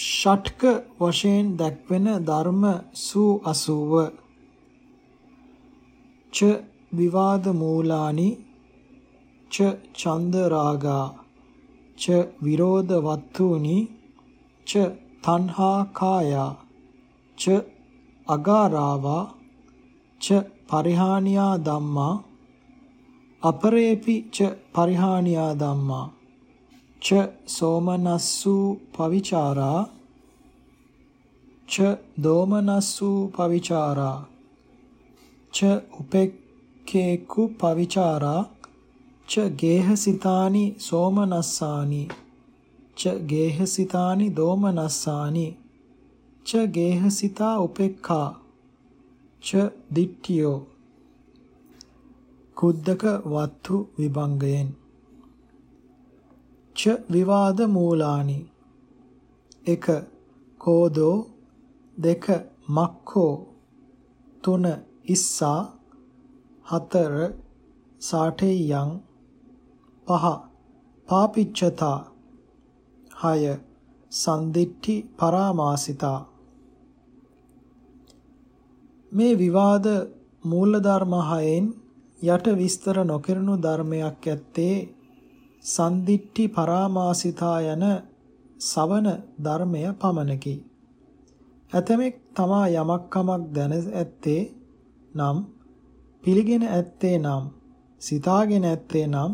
ෂට්ක වශයෙන් දැක්වෙන ධර්ම සූ 80 ච විවාද මූලානි ච ඡන්ද රාගා ච විරෝධ වත්තුනි ච තණ්හා කායා ච අගාරාවා ච පරිහානියා ධම්මා අපරේපි ච පරිහානියා ධම්මා. ච සෝමනස්සු පවිචාරා ච දෝමනස්සු පවිචාරා ච උපෙක්ඛේකු පවිචාරා ච ගේහසිතානි සෝමනස්සානි ච ගේහසිතානි දෝමනස්සානි ච ගේහසිතා උපෙක්ඛා ච දිට්ඨියෝ. කුද්දක වත්තු විභංගයෙන්. ච විවාද මූලානි. 1 කෝදෝ. 2 මක්ඛෝ. 3 ඉස්සා. 4 සාඨේයං. 5 පාපිච්චතා 6 සන්දිට්ඨි පරාමාසිතා. මේ විවාද මූල ධර්ම හයෙන් යට විස්තර නොකරනු ධර්මයක් ඇත්තේ සන්දිට්ඨි පරාමාසිතා යන සවන ධර්මය පමණකි. ඇතමෙක් තමා යමක් කමක් දැන ඇත්තේ නම් පිළිගෙන ඇත්තේ නම් සිතාගෙන ඇත්තේ නම්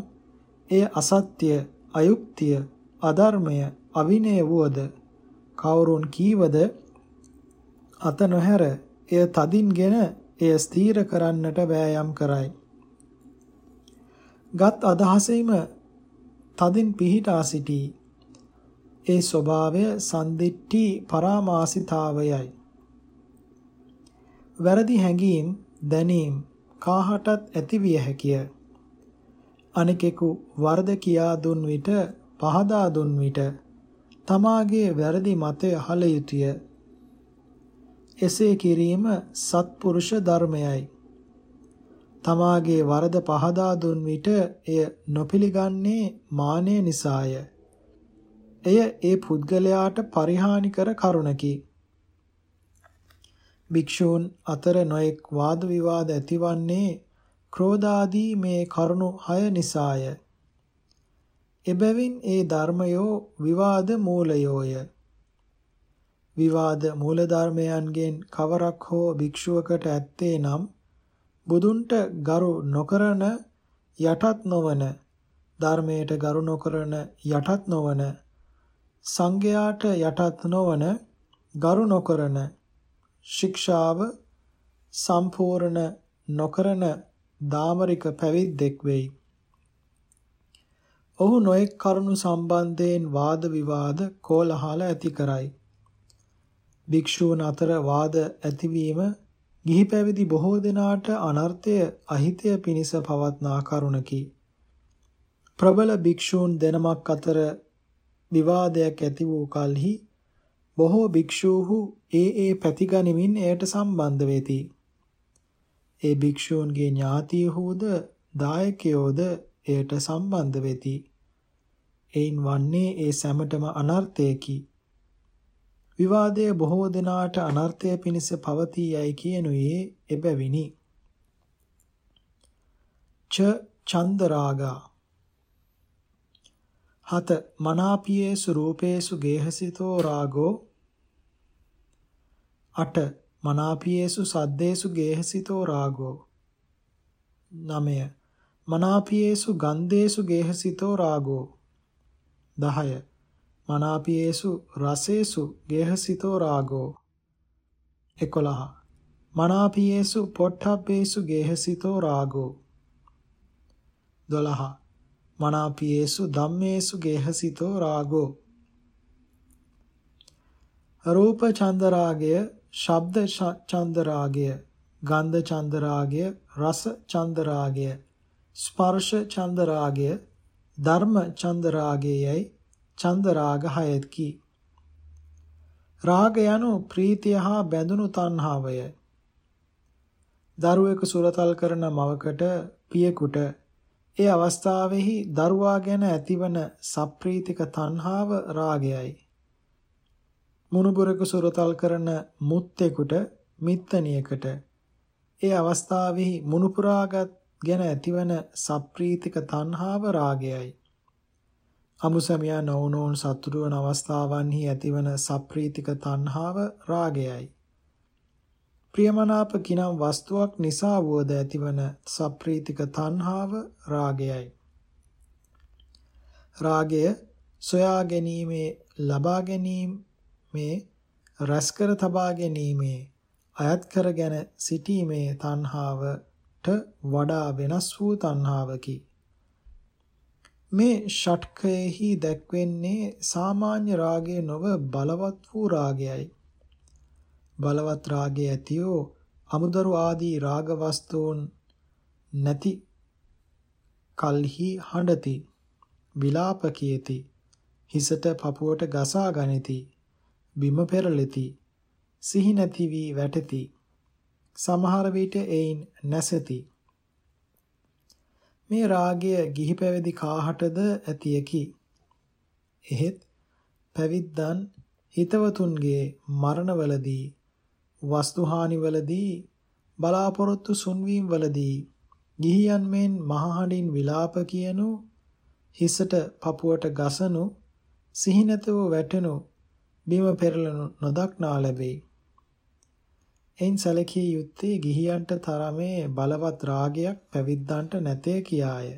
එය අසත්‍ය අයුක්තිය අධර්මය අවිනය වුවද කවුරුන් කීවද අත නොහැර එය තදින්ගෙන එය ස්ථීර කරන්නට වෑයම් කරයි. ගත් අදහසෙම තදින් පිහිටා සිටී. ඒ ස්වභාවය සන්දිට්ඨි පරාමාසිතාවයයි. වැරදි හැඟීම් දැනීම් කාහටත් ඇතිවිය හැකිය. අනිකෙකු වරද කියා දුන් විට පහදා දුන් විට තමාගේ වැරදි මතය හල යුතුය. එසේ කිරීම සත්පුරුෂ ධර්මයයි. තමාගේ වරද පහදා දුන් විට එය නොපිළගන්නේ මානය නිසාය. එය ඒ පුද්ගලයාට පරිහානි කර කරුණකි. භික්ෂූන් අතර නොඑක් වාද විවාද ඇතිවන්නේ ක්‍රෝධාදී මේ කරුණු හය නිසාය. එබැවින් ඒ ධර්මයෝ විවාද මූලයෝය. විවාද මූල ධර්මයන්ගෙන් කවරක් හෝ භික්ෂුවකට ඇත්තේ නම් බුදුන්ට ගරු නොකරන යටත් නොවන ධර්මයට ගරු නොකරන යටත් නොවන සංඝයාට යටත් නොවන ගරු නොකරන ශික්ෂාව සම්පූර්ණ නොකරන දාමරික පැවිද්දෙක් වෙයි. ඔහු නොඑක් කරුණු සම්බන්ධයෙන් වාද විවාද කෝලහල ඇති කරයි. භික්ෂූන් අතර වාද ඇතිවීම ගිහි පැවිදි බොහෝ දෙනාට අනර්ථය අහිතය පිණිස පවත්නා කරුණකි. ප්‍රබල භික්ෂූන් දෙනමක් අතර විවාදයක් ඇති වූ කලෙහි බොහෝ භික්ෂූහු ඒ ඒ පැතිගනිමින් එයට සම්බන්ධ වෙති. ඒ භික්ෂූන්ගේ ඥාතියහුද දායකයෝද එයට සම්බන්ධ වෙති. එයින් වන්නේ ඒ සැමටම අනර්ථයකි. විවාදය බොහෝ දෙනාට අනර්ථය පිණිස පවතී යයි කියනුයේ එබැවිනි. ච චන්දරාගා. හත මනාපියේසු රූපේසු ගේහසිතෝ රාගෝ. අට මනාපියේසු සද්දේසු ගේහසිතෝ රාගෝ. නමය මනාපියේසු ගන්ධේසු ගේහසිතෝ රාගෝ. 10 මනාපියේසු රසේසු ගේහසිතෝ රාගෝ. 11 මනාපියේසු පොට්ටබ්බේසු ගේහසිතෝ රාගෝ. 12 මනාපියේසු ධම්මේසු ගේහසිතෝ රාගෝ. රූප චන්ද රාගය ශබ්ද චන්ද රාගය ගන්ධ චන්ද රාගය රස චන්ද රාගය ස්පර්ශ චන්ද රාගය ධර්ම චන්ද රාගයයි චන්ද රාග හයකි. රාග යනු ප්‍රීතිය හා බැඳුණු තණ්හාවය. දරුවෙකු සුරතල් කරන මවකට පියෙකුට ඒ අවස්ථාවෙහි දරුවා ගැන ඇතිවන සප්‍රීතික තණ්හාව රාගයයි. මුණුබුරක සුරතල් කරන මුත්තෙකුට මිත්තණියකට ඒ අවස්ථාවෙහි මුණුපුරාගත් ගැන ඇතිවන සප්‍රීතික තණ්හාව රාගයයි. අමුසමියා නොවුනෝන් සතුටු වන අවස්ථාවන්හි ඇතිවන සප්‍රීතික තණ්හාව රාගයයි. ප්‍රියමනාප කිනම් වස්තුවක් නිසා වුවද ඇතිවන සප්‍රීතික තණ්හාව රාගයයි. රාගය සොයා ගැනීමේ ලබා ගැනීමේ රැස්කර තබා ගැනීමේ අයත් කරගෙන සිටීමේ තණ්හාවට වඩා වෙනස් වූ තණ්හාවකි. මේ ෂට්කයෙහි දැක්වෙන්නේ සාමාන්‍ය රාගය නොව බලවත් වූ රාගයයි. බලවත් රාගය ඇතියෝ අමුදරු ආදී රාග වස්තුන් නැති කල්හි හඬති විලාප කියති හිසට පපුවට ගසා ගනිති බිම පෙරලෙති සිහි නැති වී වැටෙති සමහර විට එයින් නැසෙති මේ රාගය ගිහි පැවිදි කාහටද ඇතියකි. එහෙත් පැවිද්දන් හිතවතුන්ගේ මරණවලදී වස්තුහානිවලදී බලාපොරොත්තු සුන්වීම්වලදී ගිහියන් මෙන් මහහඬින් විලාප කියනු හිසට පපුවට ගසනු සිහිනතව වැටෙනු බිම පෙරළනු නොදක්නා ලැබේ. එයින් සැලකිය යුත්තේ ගිහියන්ට තරමේ බලවත් රාගයක් පැවිද්දන්ට නැතේ කියාය.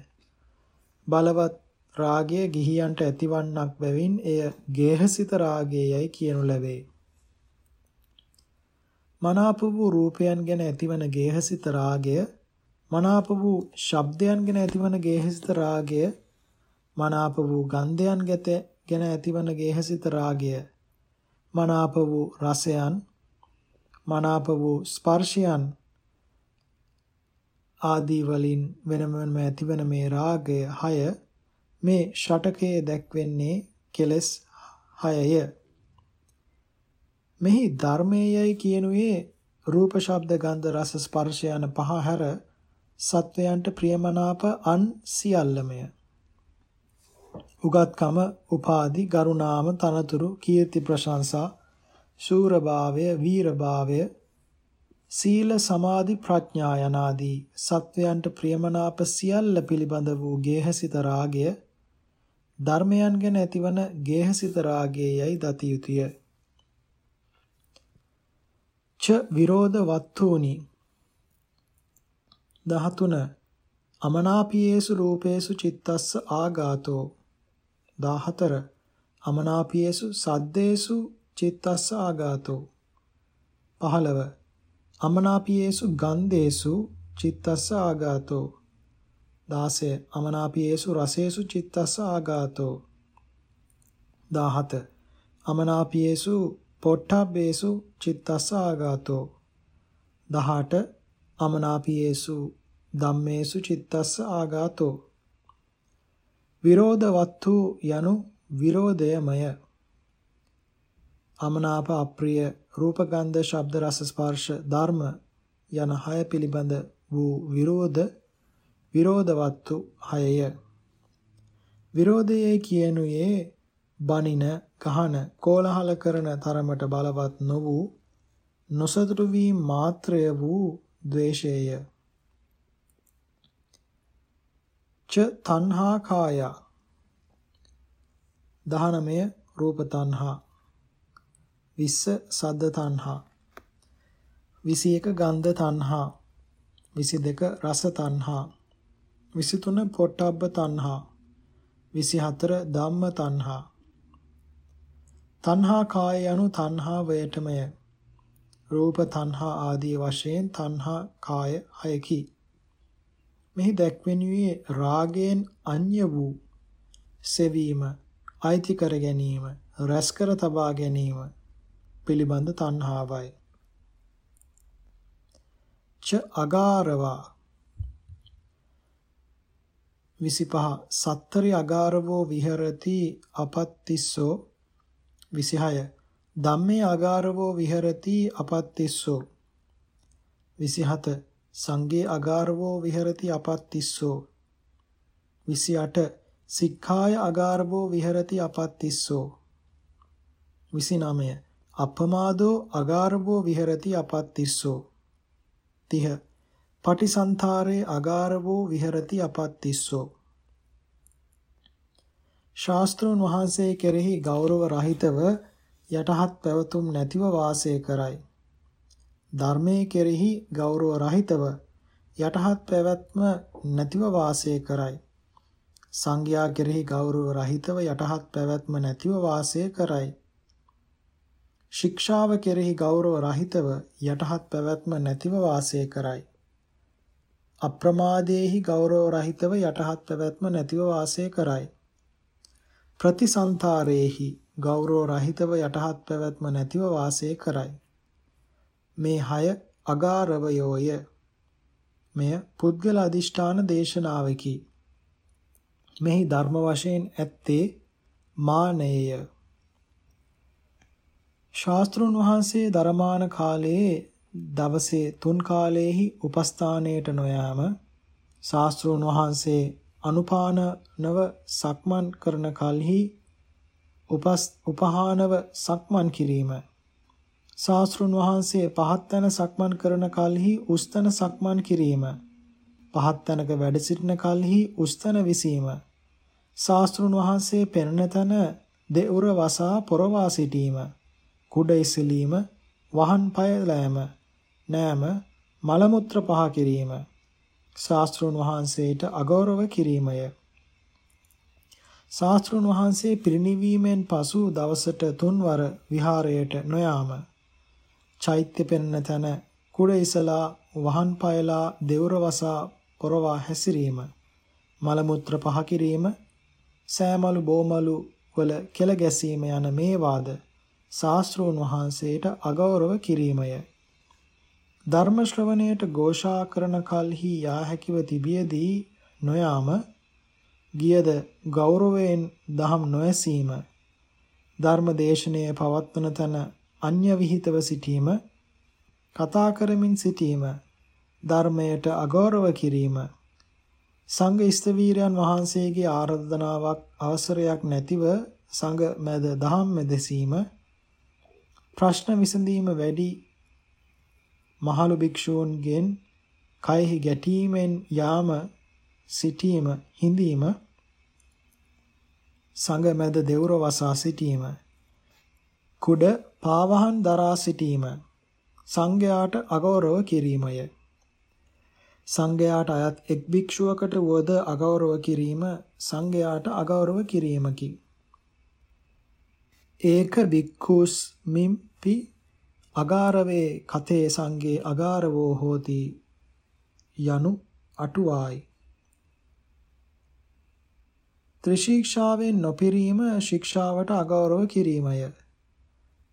බලවත් රාගය ගිහියන්ට ඇතිවන්නක් බැවින් එය ගේහසිත රාගයයි කියනු ලැබේ. මනාප වූ රූපයන් ගැන ඇතිවන ගේහසිත රාගය මනාප වූ ශබ්දයන් ගැන ඇතිවන ගේහසිත රාගය මනාප වූ ගන්ධයන් ගැන ඇතිවන ගේහසිත රාගය මනාප වූ රසයන් මනාප වූ ස්පර්ශයන් ආදී වලින් වෙනමම ඇතිවන මේ රාගය 6 මේ ෂටකයේ දැක්වෙන්නේ කෙලස් 6ය. මෙහි ධර්මයේයි කියනුවේ රූප ශබ්ද ගන්ධ රස ස්පර්ශ යන පහ හැර සත්වයන්ට ප්‍රියමනාප අන් සියල්ලමය. උගත්කම, උපාදි, ගරුණාම, තනතුරු, කීර්ති ප්‍රශංසා ශූරභාවය, වීරභාවය, සීල සමාධි ප්‍රඥා යනාදී සත්වයන්ට ප්‍රියමනාප සියල්ල පිළිබඳ වූ ගේහසිත රාගය ධර්මයන් ගැන ඇතිවන ගේහසිත රාගයයි දති යුතුය. ච විරෝධ වත්තුනි. 13 අමනාපියේසු රූපේසු චිත්තස්ස ආගාතෝ. 14 අමනාපියේසු සද්දේසු චිත්තස්ස ආගාතෝ 15 අමනාපියේසු ගන්ධේසු චිත්තස්ස ආගාතෝ 16 අමනාපියේසු රසේසු චිත්තස්ස ආගාතෝ 17 අමනාපියේසු පොට්ටබ්බේසු චිත්තස්ස ආගාතෝ 18 අමනාපියේසු ධම්මේසු චිත්තස්ස ආගාතෝ විරෝධවත්තු යනු විරෝධයමය. අමනාප අප්‍රිය රූප ගන්ධ ශබ්ද රස ස්පර්ශ ධර්ම යන හය පිළිබඳ වූ විරෝධ විරෝධවත්තු හයය. විරෝධයේ කියනුයේ බනින කහන කෝලහල කරන තරමට බලවත් නො වූ නොසතුටු වී මාත්‍රය වූ ද්වේෂය ච තණ්හා කාය. 19 රූප තණ්හා. 20 සද්ද තණ්හා. 21 ගන්ධ තණ්හා. 22 රස තණ්හා. 23 පොට්ටබ්බ තණ්හා. 24 ධම්ම තණ්හා. තණ්හා කාය යනු තණ්හා වයටමය රූප තණ්හා ආදී වශයෙන් තණ්හා කාය හයකි. මෙහි දැක්වෙනුයේ රාගයෙන් අන්‍ය වූ සෙවීම අයිති කර ගැනීම රැස් කර තබා ගැනීම පිළිබඳ තණ්හාවයි. ච අගාරවා. 25 සත්තරි අගාරවෝ විහෙරති අපත්තිස්සෝ. 26 ධම්මේ අගාරවෝ විහෙරති අපත්තිස්සෝ. 27 සංගේ අගාරවෝ විහෙරති අපත්තිස්සෝ. 28 සික්ඛාය අගාරවෝ විහෙරති අපත්තිස්සෝ. 29 අපමාදෝ අගාරවෝ විහෙරති අපත්තිස්සෝ 30 පටිසන්තරේ අගාරවෝ විහෙරති අපත්තිස්සෝ ශාස්ත්‍රෝන් වහන්සේ කෙරෙහි ගෞරව රහිතව යටහත් පැවතුම් නැතිව වාසය කරයි. ධර්මයේ කෙරෙහි ගෞරව රහිතව යටහත් පැවැත්ම නැතිව වාසය කරයි. සංඝයා කෙරෙහි ගෞරව රහිතව යටහත් පැවැත්ම නැතිව වාසය කරයි. ශික්ෂාව කෙරෙහි ගෞරව රහිතව යටහත් පැවැත්ම නැතිව වාසය කරයි. අප්‍රමාදයේහි ගෞරව රහිතව යටහත් පැවැත්ම නැතිව වාසය කරයි. ප්‍රතිසන්තරේහි ගෞරව රහිතව යටහත් පැවැත්ම නැතිව වාසය කරයි. මේ හය අගාරවයෝය. මෙය පුද්ගල අදිෂ්ඨාන දේශනාවකි. මෙහි ධර්ම වශයෙන් ඇත්තේ මානයය. ශාස්ත්‍රුන් වහන්සේ ධර්මාන කාලයේ දවසේ තුන් කාලයේහි උපස්ථානයට නොයාම ශාස්ත්‍රුන් වහන්සේ අනුපානනව සක්මන් කරන කලෙහි උපස් උපහානව සක්මන් කිරීම. ශාස්ත්‍රුන් වහන්සේ පහත් තැන සක්මන් කරන කලෙහි උස්තන සක්මන් කිරීම. පහත් තැනක වැඩ සිටින කලෙහි උස්තන විසීම. ශාස්ත්‍රුන් වහන්සේ පෙනෙන තන දෙඋර වසා පොරවා සිටීම. කුඩ ඉසලීම වහන් පය ලෑම නෑම මල මුත්‍ර පහ කිරීම ශාස්ත්‍රුන් වහන්සේට අගෞරව කිරීමය. ශාස්ත්‍රුන් වහන්සේ පිරිනිවීමෙන් පසු දවසට තුන්වර විහාරයට නොයාම. චෛත්‍ය පෙන්න තැන කුඩ ඉසලා වහන් පයලා දෙවුර වසා පොරවා හැසිරීම මල මුත්‍ර පහ කිරීම සෑමලු බෝමලු වල කෙල ගැසීම යන මේ වාද ශාස්ත්‍රෝන් වහන්සේට අගෞරව කිරීමය. ධර්ම ශ්‍රවණයට ഘോഷා කරන කල්හි යා හැකිව තිබියදී නොයාම ගියද ගෞරවයෙන් දහම් නොඇසීම ධර්ම දේශනයේ පවත්වන තන අන්‍ය විහිතව සිටීම කතා කරමින් සිටීම ධර්මයට අගෞරව කිරීම සංඝ ස්තවීරයන් වහන්සේගේ ආරාධනාවක් අවසරයක් නැතිව සංඝ මැද දහම් මෙදසීම ප්‍රශ්න විසඳීම වැඩි මහලු භික්ෂූන්ගෙන් කයෙහි ගැටීමෙන් යාම සිටීම හිඳීම සංඝ මැද දෙවුර වසා සිටීම කුඩ පාවහන් දරා සිටීම සංඝයාට අගෞරව කිරීමය සංඝයාට අයත් එක් භික්ෂුවකට වද අගෞරව කිරීම සංඝයාට අගෞරව කිරීමකි. ඒක භික්ඛුස් මිම්පි අගාරවේ කතේ සංගේ අගාරවෝ හෝති යනු අටුවායි. ත්‍රිශික්ෂාවෙන් නොපිරීම ශික්ෂාවට අගෞරව කිරීමය.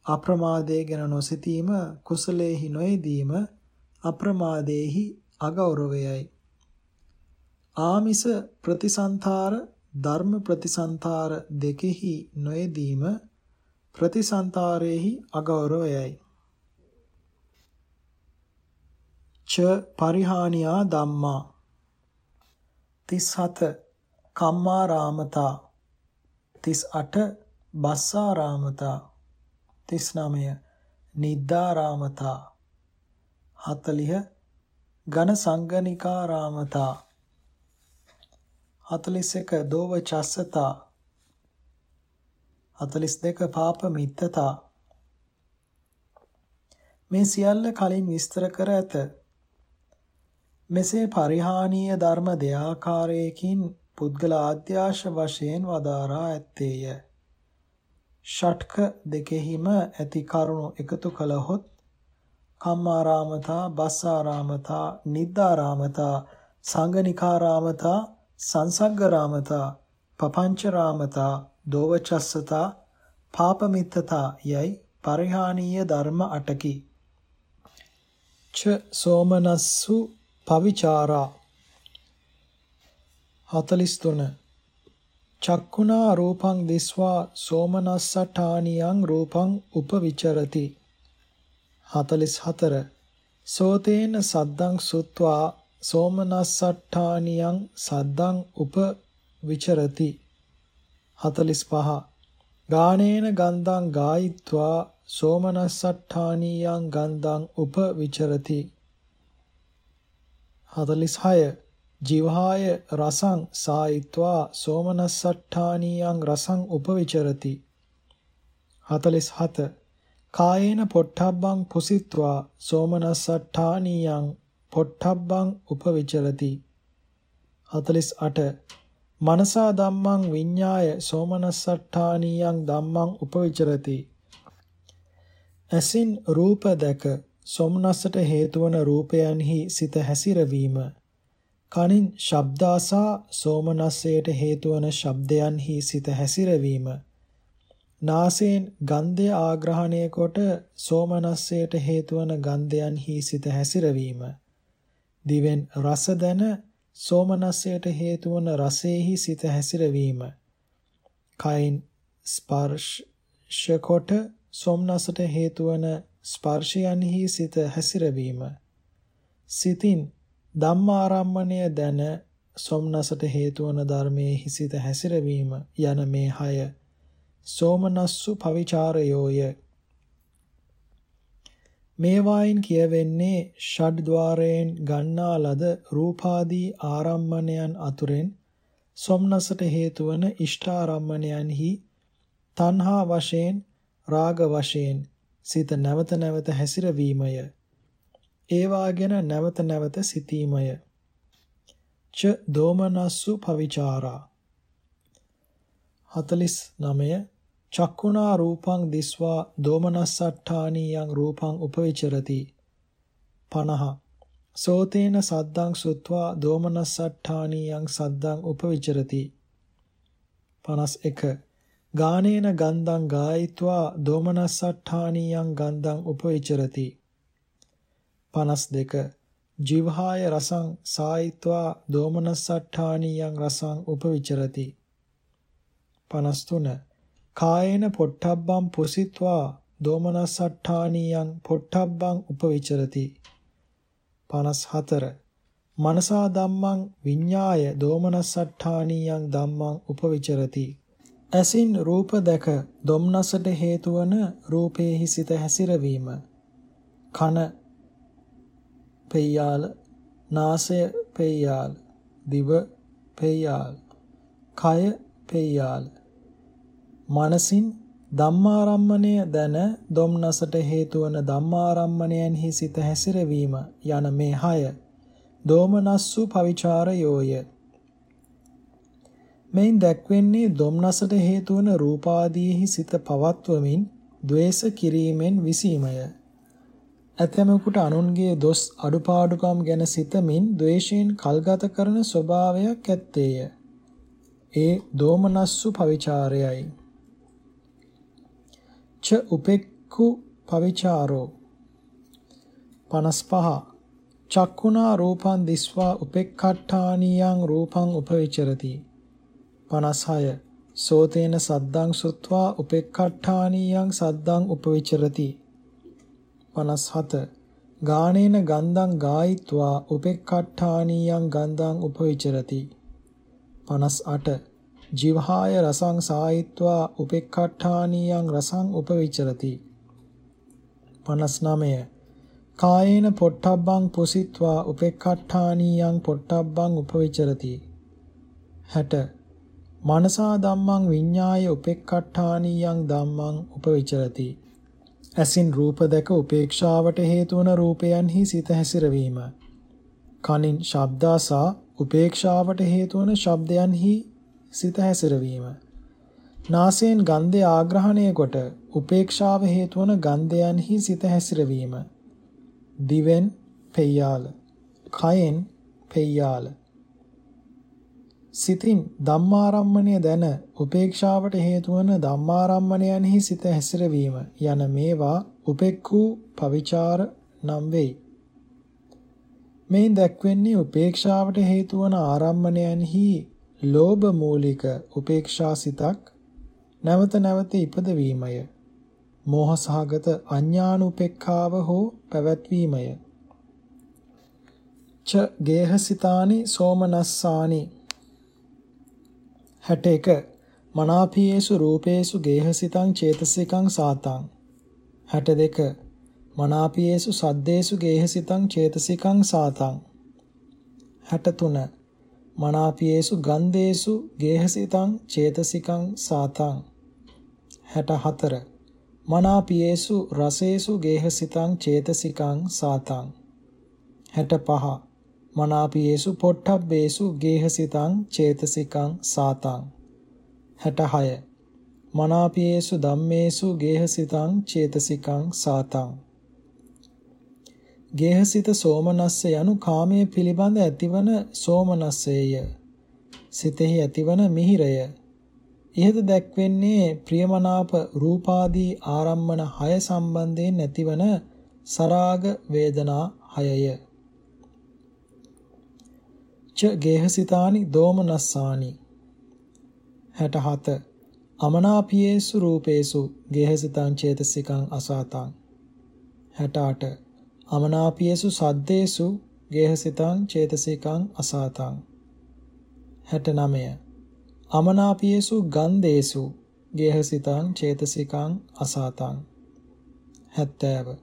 අප්‍රමාදයේ ගැන නොසිතීම කුසලේහි නොයෙදීම අප්‍රමාදේහි අගෞරවයයි. ආමිස ප්‍රතිසන්තාර ධර්ම ප්‍රතිසන්තාර දෙකෙහි නොයෙදීම ප්‍රතිසන්තාරයේහි අගෞරවයයි. ච පරිහානියා ධම්මා. 37 කම්මාරාමතා. 38 බස්සාරාමතා. 39 නිද්දාරාමතා. 40 ඝන සංගනිකාරාමතා 41 දෝව චස්සතා 42 පාප මිත්තතා. මේ සියල්ල කලින් විස්තර කර ඇත. මෙසේ පරිහානීය ධර්ම දෙආකාරයකින් පුද්ගල ආද්‍යාශ වශයෙන් වදාරා ඇත්තේය. ෂට්ක දෙකෙහිම ඇති කරුණු එකතු කළහොත් කම්මාරාමතා, බස්සාරාමතා, නිද්දාරාමතා, සංගනිකාරාමතා, සංසග්ගරාමතා, පපංචරාමතා, දෝවචස්සතා, පාපමිත්තතා යයි පරිහානීය ධර්ම අටකි. ච සෝමනස්සු පවිචාරා. 43 චක්කුණා රූපං දිස්වා සෝමනස්සඨානියං රූපං උපවිචරති. 44 සෝතේන සද්දං සුත්වා සෝමනස්සට්ඨානියං සද්දං උප විචරති 45 ගානේන ගන්ධං ගායිත්වා සෝමනස්සට්ඨානීයං ගන්ධං උපවිචරති. 46 ජීවහාය රසං සායිත්වා සෝමනස්සට්ඨානීයං රසං උපවිචරති. 47 කායේන පොට්ටබ්බං පුසිත්වා සෝමනස්සට්ඨානීයං පොට්ටබ්බං උපවිචරති. 48 මනසා ධම්මං විඤ්ඤාය සෝමනස්සට්ඨානීයං ධම්මං උපවිචරති. ඇසින් රූප දැක සොම්නස්සට හේතුවන රූපයන්හි සිත හැසිරවීම. කනින් ශබ්දාසා සෝමනස්සයට හේතුවන ශබ්දයන්හි සිත හැසිරවීම. නාසයෙන් ගන්ධය ආග්‍රහණය කොට සෝමනස්සයට හේතුවන ගන්ධයන්හි සිත හැසිරවීම. දිවෙන් රස දැන සෝමනස්සයට හේතුවන රසෙහි සිත හැසිරවීම. කයින් ස්පර්ශ කොට සොම්නසට හේතුවන ස්පර්ශයන්හි සිත හැසිරවීම. සිතින් ධම්මාරම්මණය දැන සොම්නසට හේතු වන ධර්මයේ සිත හැසිරවීම යන මේ හය සෝමනස්සු පවිචාරයෝය. මේවායින් කියවෙන්නේ ෂඩ්ද්වාරයෙන් ගන්නා ලද රූපාදී ආරම්මණයන් අතුරෙන් සොම්නසට හේතු වන ඉෂ්ඨාරම්මණයන්හි තණ්හා වශයෙන් රාග වශයෙන් සිත නැවත නැවත හැසිරවීමය. ඒවා ගැන නැවත නැවත සිතීමය. ච දෝමනස්සු පවිචාරා 49 චක්කුණා රූපං දිස්වා දෝමනස්සට්ඨානීයං රූපං උපවිචරති. 50 සෝතේන සද්දං සුත්වා දෝමනස්සට්ඨානීයං සද්දං උපවිචරති. 51 ගානේන ගන්ධං ගායිत्वा දෝමනස්සට්ඨානීයං ගන්ධං උපවිචරති. 52 ජීවහාය රසං සායිत्वा දෝමනස්සට්ඨානීයං රසං උපවිචරති. 53 කායේන පොට්ටබ්බං පුසිत्वा දෝමනස්සට්ඨානීයං පොට්ටබ්බං උපවිචරති. 54 මනසා ධම්මං විඤ්ඤාය දෝමනස්සට්ඨානීයං ධම්මං උපවිචරති. ඇසින් රූප දැක ධම්නසට හේතු වන රූපේහි සිත හැසිරවීම. කන පෙය්‍යාල නාසය පෙය්‍යාල දිව පෙය්‍යාල කය පෙය්‍යාල. මනසින් ධම්මාරම්මණය දැන ධම්නසට හේතු වන ධම්මාරම්මණයන්හි සිත හැසිරවීම යන මේ හය දෝමනස්සු පවිචාරයෝය. මෙයින් දැක්වෙන්නේ ධම්නසට හේතු වන රූපාදීහි සිත පවත්වමින් द्वේෂ කිරීමෙන් විසීමය. ඇතැමෙකුට අනුන්ගේ දොස් අඩුපාඩුකම් ගැන සිතමින් ද්වේෂයෙන් කල්ගත කරන ස්වභාවයක් ඇත්තේය. ඒ දෝමනස්සු පවිචාරයයි. ච උපෙක්ඛු පවිචාරෝ. 55 චක්කුණා රූපං දිස්වා උපෙක්ඛට්ඨානියං රූපං උපවිචරති. 56 සෝතේන සද්දං සුත්වා උපෙක්ඛට්ඨානීයං සද්දං උපවිචරති. 57 ගානේන ගන්ධං ගායිत्वा උපෙක්ඛට්ඨානීයං ගන්ධං උපවිචරති. 58 ජීවහාය රසං සායිත්වා උපෙක්ඛට්ඨානීයං රසං උපවිචරති. 59 කායේන පොට්ටබ්බං පුසිත්වා උපෙක්ඛට්ඨානීයං පොට්ටබ්බං උපවිචරති. 60 මනසා ධම්මං විඤ්ඤාය උපෙක්ඛට්ඨානීයං ධම්මං උපවිචරති. ඇසින් රූප දැක උපේක්ෂාවට හේතු වන රූපයන්හි සිත හැසිරවීම. කනින් ශබ්දාසා උපේක්ෂාවට හේතු වන ශබ්දයන්හි සිත හැසිරවීම නාසයෙන් ගන්ධය ආග්‍රහණය කොට උපේක්ෂාව හේතු වන ගන්ධයන්හි සිත හැසිරවීම දිවෙන් පෙය්‍යාල. කයෙන් පෙය්‍යාල. සිතින් ධම්මාරම්මණය දැන උපේක්ෂාවට හේතු වන ධම්මාරම්මණයන්හි සිත හැසිරවීම යන මේවා උපෙක්ඛු පවිචාර නම් වෙයි. මෙයින් දැක්වෙන්නේ උපේක්ෂාවට හේතු වන ආරම්මණයන්හි ලෝභ මූලික උපේක්ෂා සිතක් නැවත නැවත ඉපදවීමය. මෝහ සහගත අඥානුපෙක්ඛාව හෝ පැවැත්වීමය. ච ගේහසිතානි සෝමනස්සානි 61 මනාපීයේසු රූපේසු ගේහසිතං චේතසිකං සාතං 62 මනාපීයේසු සද්දේසු ගේහසිතං චේතසිකං සාතං 63 මනාපීයේසු ගන්ධේසු ගේහසිතං චේතසිකං සාතං. 64 මනාපීයේසු රසේසු ගේහසිතං චේතසිකං සාතං. 65 මනාපීයේසු පොට්ටබ්බේසු ගේහසිතං චේතසිකං සාතං. 66 මනාපීයේසු ධම්මේසු ගේහසිතං චේතසිකං සාතං. ගේහසිත සෝමනස්ස යනු කාමයේ පිළිබඳ ඇතිවන සෝමනස්සේය. සිතෙහි ඇතිවන මිහිරය. ඉහත දැක්වෙන්නේ ප්‍රියමනාප රූපාදී ආරම්මන 6 සම්බන්ධයෙන් ඇතිවන සරාග වේදනා 6ය ච ගේහසිතානි දෝමනස්සානි. 67 අමනාපියේසු රූපේසු ගේහසිතං චේතසිකං අසාතං. 68 අමනාපියේසු සද්දේසු ගේහසිතං චේතසිකං අසාතං. 69 අමනාපියේසු ගන්ධේසු ගේහසිතං චේතසිකං අසාතං. 70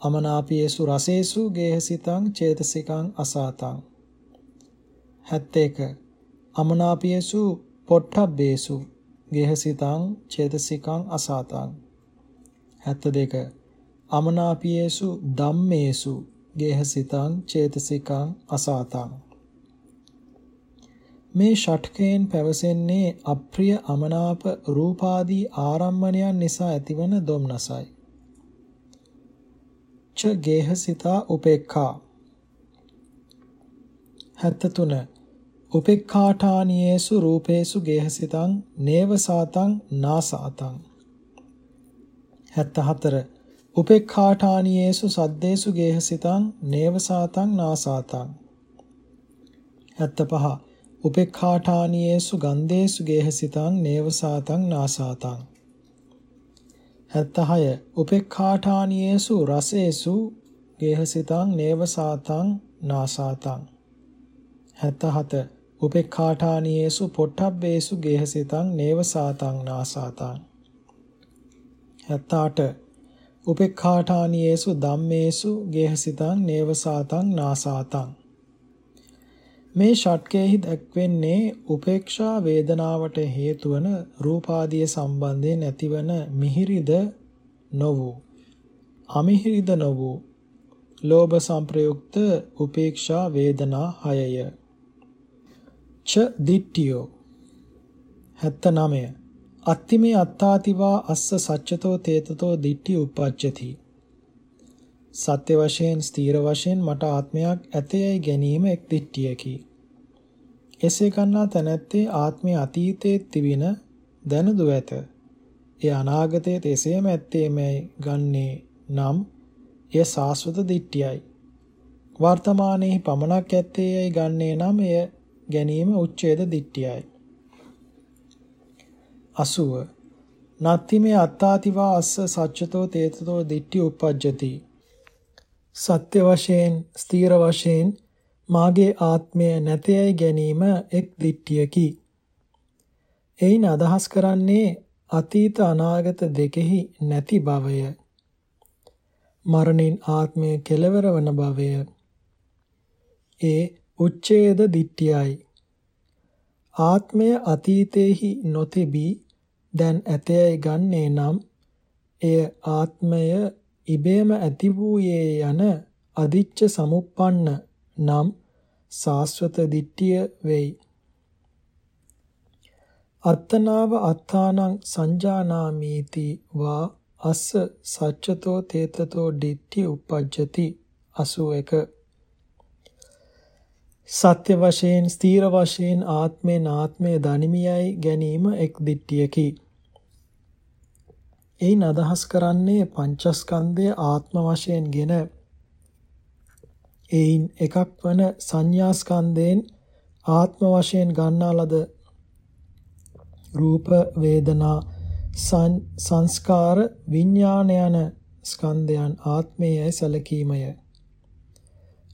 අමනාපියේසු රසේසු ගේහසිතං චේතසිකං අසාතං. 71 අමනාපියසු පොට්ටබ්බේසු ගේහසිතං චේතසිකං අසාතං. 72 අමනාපියසු ධම්මේසු ගේහසිතං චේතසිකං අසාතං. මේ ෂට්කයෙන් පැවසෙන්නේ අප්‍රිය අමනාප රූපාදී ආරම්මණයන් නිසා ඇතිවන දොම්නසයි. ච ගේහසිතා උපේක්ඛා. 73 උපෙක්ඛාඨානියේසු රූපේසු ගේහසිතං නේවසාතං නාසාතං. 74 උපෙක්ඛාඨානියේසු සද්දේසු ගේහසිතං නේවසාතං නාසාතං. 75 උපෙක්ඛාඨානියේසු ගන්ධේසු ගේහසිතං නේවසාතං නාසාතං. 76 උපෙක්ඛාඨානියේසු රසේසු ගේහසිතං නේවසාතං නාසාතං. 77 උපේක්ඛාඨානියේසු පොට්ටබ්බේසු ගේහසිතං නේවසාතං නාසාතං. 78 උපේක්ඛාඨානියේසු ධම්මේසු ගේහසිතං නේවසාතං නාසාතං. මේ ෂට්කයෙහි දැක්වෙන්නේ උපේක්ෂා වේදනාවට හේතු වන රූපාදිය සම්බන්ධයෙන් ඇතිවන මිහිරිද නොවූ අමිහිරිද නොවූ ලෝභ සංප්‍රයුක්ත උපේක්ෂා වේදනා 6ය ච දිට්ඨියෝ. 79 අත්තිමේ අත්තාතිවා අස්ස සච්චතෝ තේතතෝ දිට්ඨි උප්පච්චති. සත්‍ය වශයෙන් ස්ථීර වශයෙන් මට ආත්මයක් ඇතේයි ගැනීම එක් දිට්ඨියකි. එසේ කන්නා තැනැත්තේ ආත්මය අතීතයේ තිබෙන දැනුදු ඇත. ඒ අනාගතයේ එසේම ඇත්තේමයි ගන්නේ නම් එය සාස්වත දිට්ඨියයි. වර්තමානයේ පමණක් ඇත්තේයයි ගන්නේ නම් එය ගැනීම උච්ඡේද දිට්ඨියයි. 80 නත්තිමේ අත්තාතිවා අස්ස සච්චතෝ තේතතෝ දිට්ඨි උප්පජ්ජති. සත්‍ය වශයෙන් ස්ථීර වශයෙන් මාගේ ආත්මය නැතයයි ගැනීම එක් දිට්ඨියකි. එයින් අදහස් කරන්නේ අතීත අනාගත දෙකෙහි නැති බවය. මරණින් ආත්මය කෙලවර වන බවය. ඒ උච්ඡේද දිට්ඨියයි. ආත්මය අතීතේහි නොතිබී දැන් ඇතයයි ගන්නේ නම් එය ආත්මය ඉබේම ඇති වූයේ යන අදිච්ච සමුප්පන්න නම් සාස්වත දිට්ඨිය වෙයි. අත්තනාව අත්තානං සංජානාමීති වා අස්ස සච්චතෝ තේතතෝ දිට්ඨි උපජ්ජති 81 සත්‍ය වශයෙන් ස්ථීර වශයෙන් ආත්මේ නාත්මය දනිමියයි ගැනීම එක් දිට්ඨියකි. එයින් අදහස් කරන්නේ පංචස්කන්ධය ආත්ම වශයෙන්ගෙන එයින් එකක් වන සංඥාස්කන්ධයෙන් ආත්ම වශයෙන් ගන්නා ලද රූප වේදනා සංස්කාර විඥාන යන ස්කන්ධයන් ආත්මයයි සැලකීමය.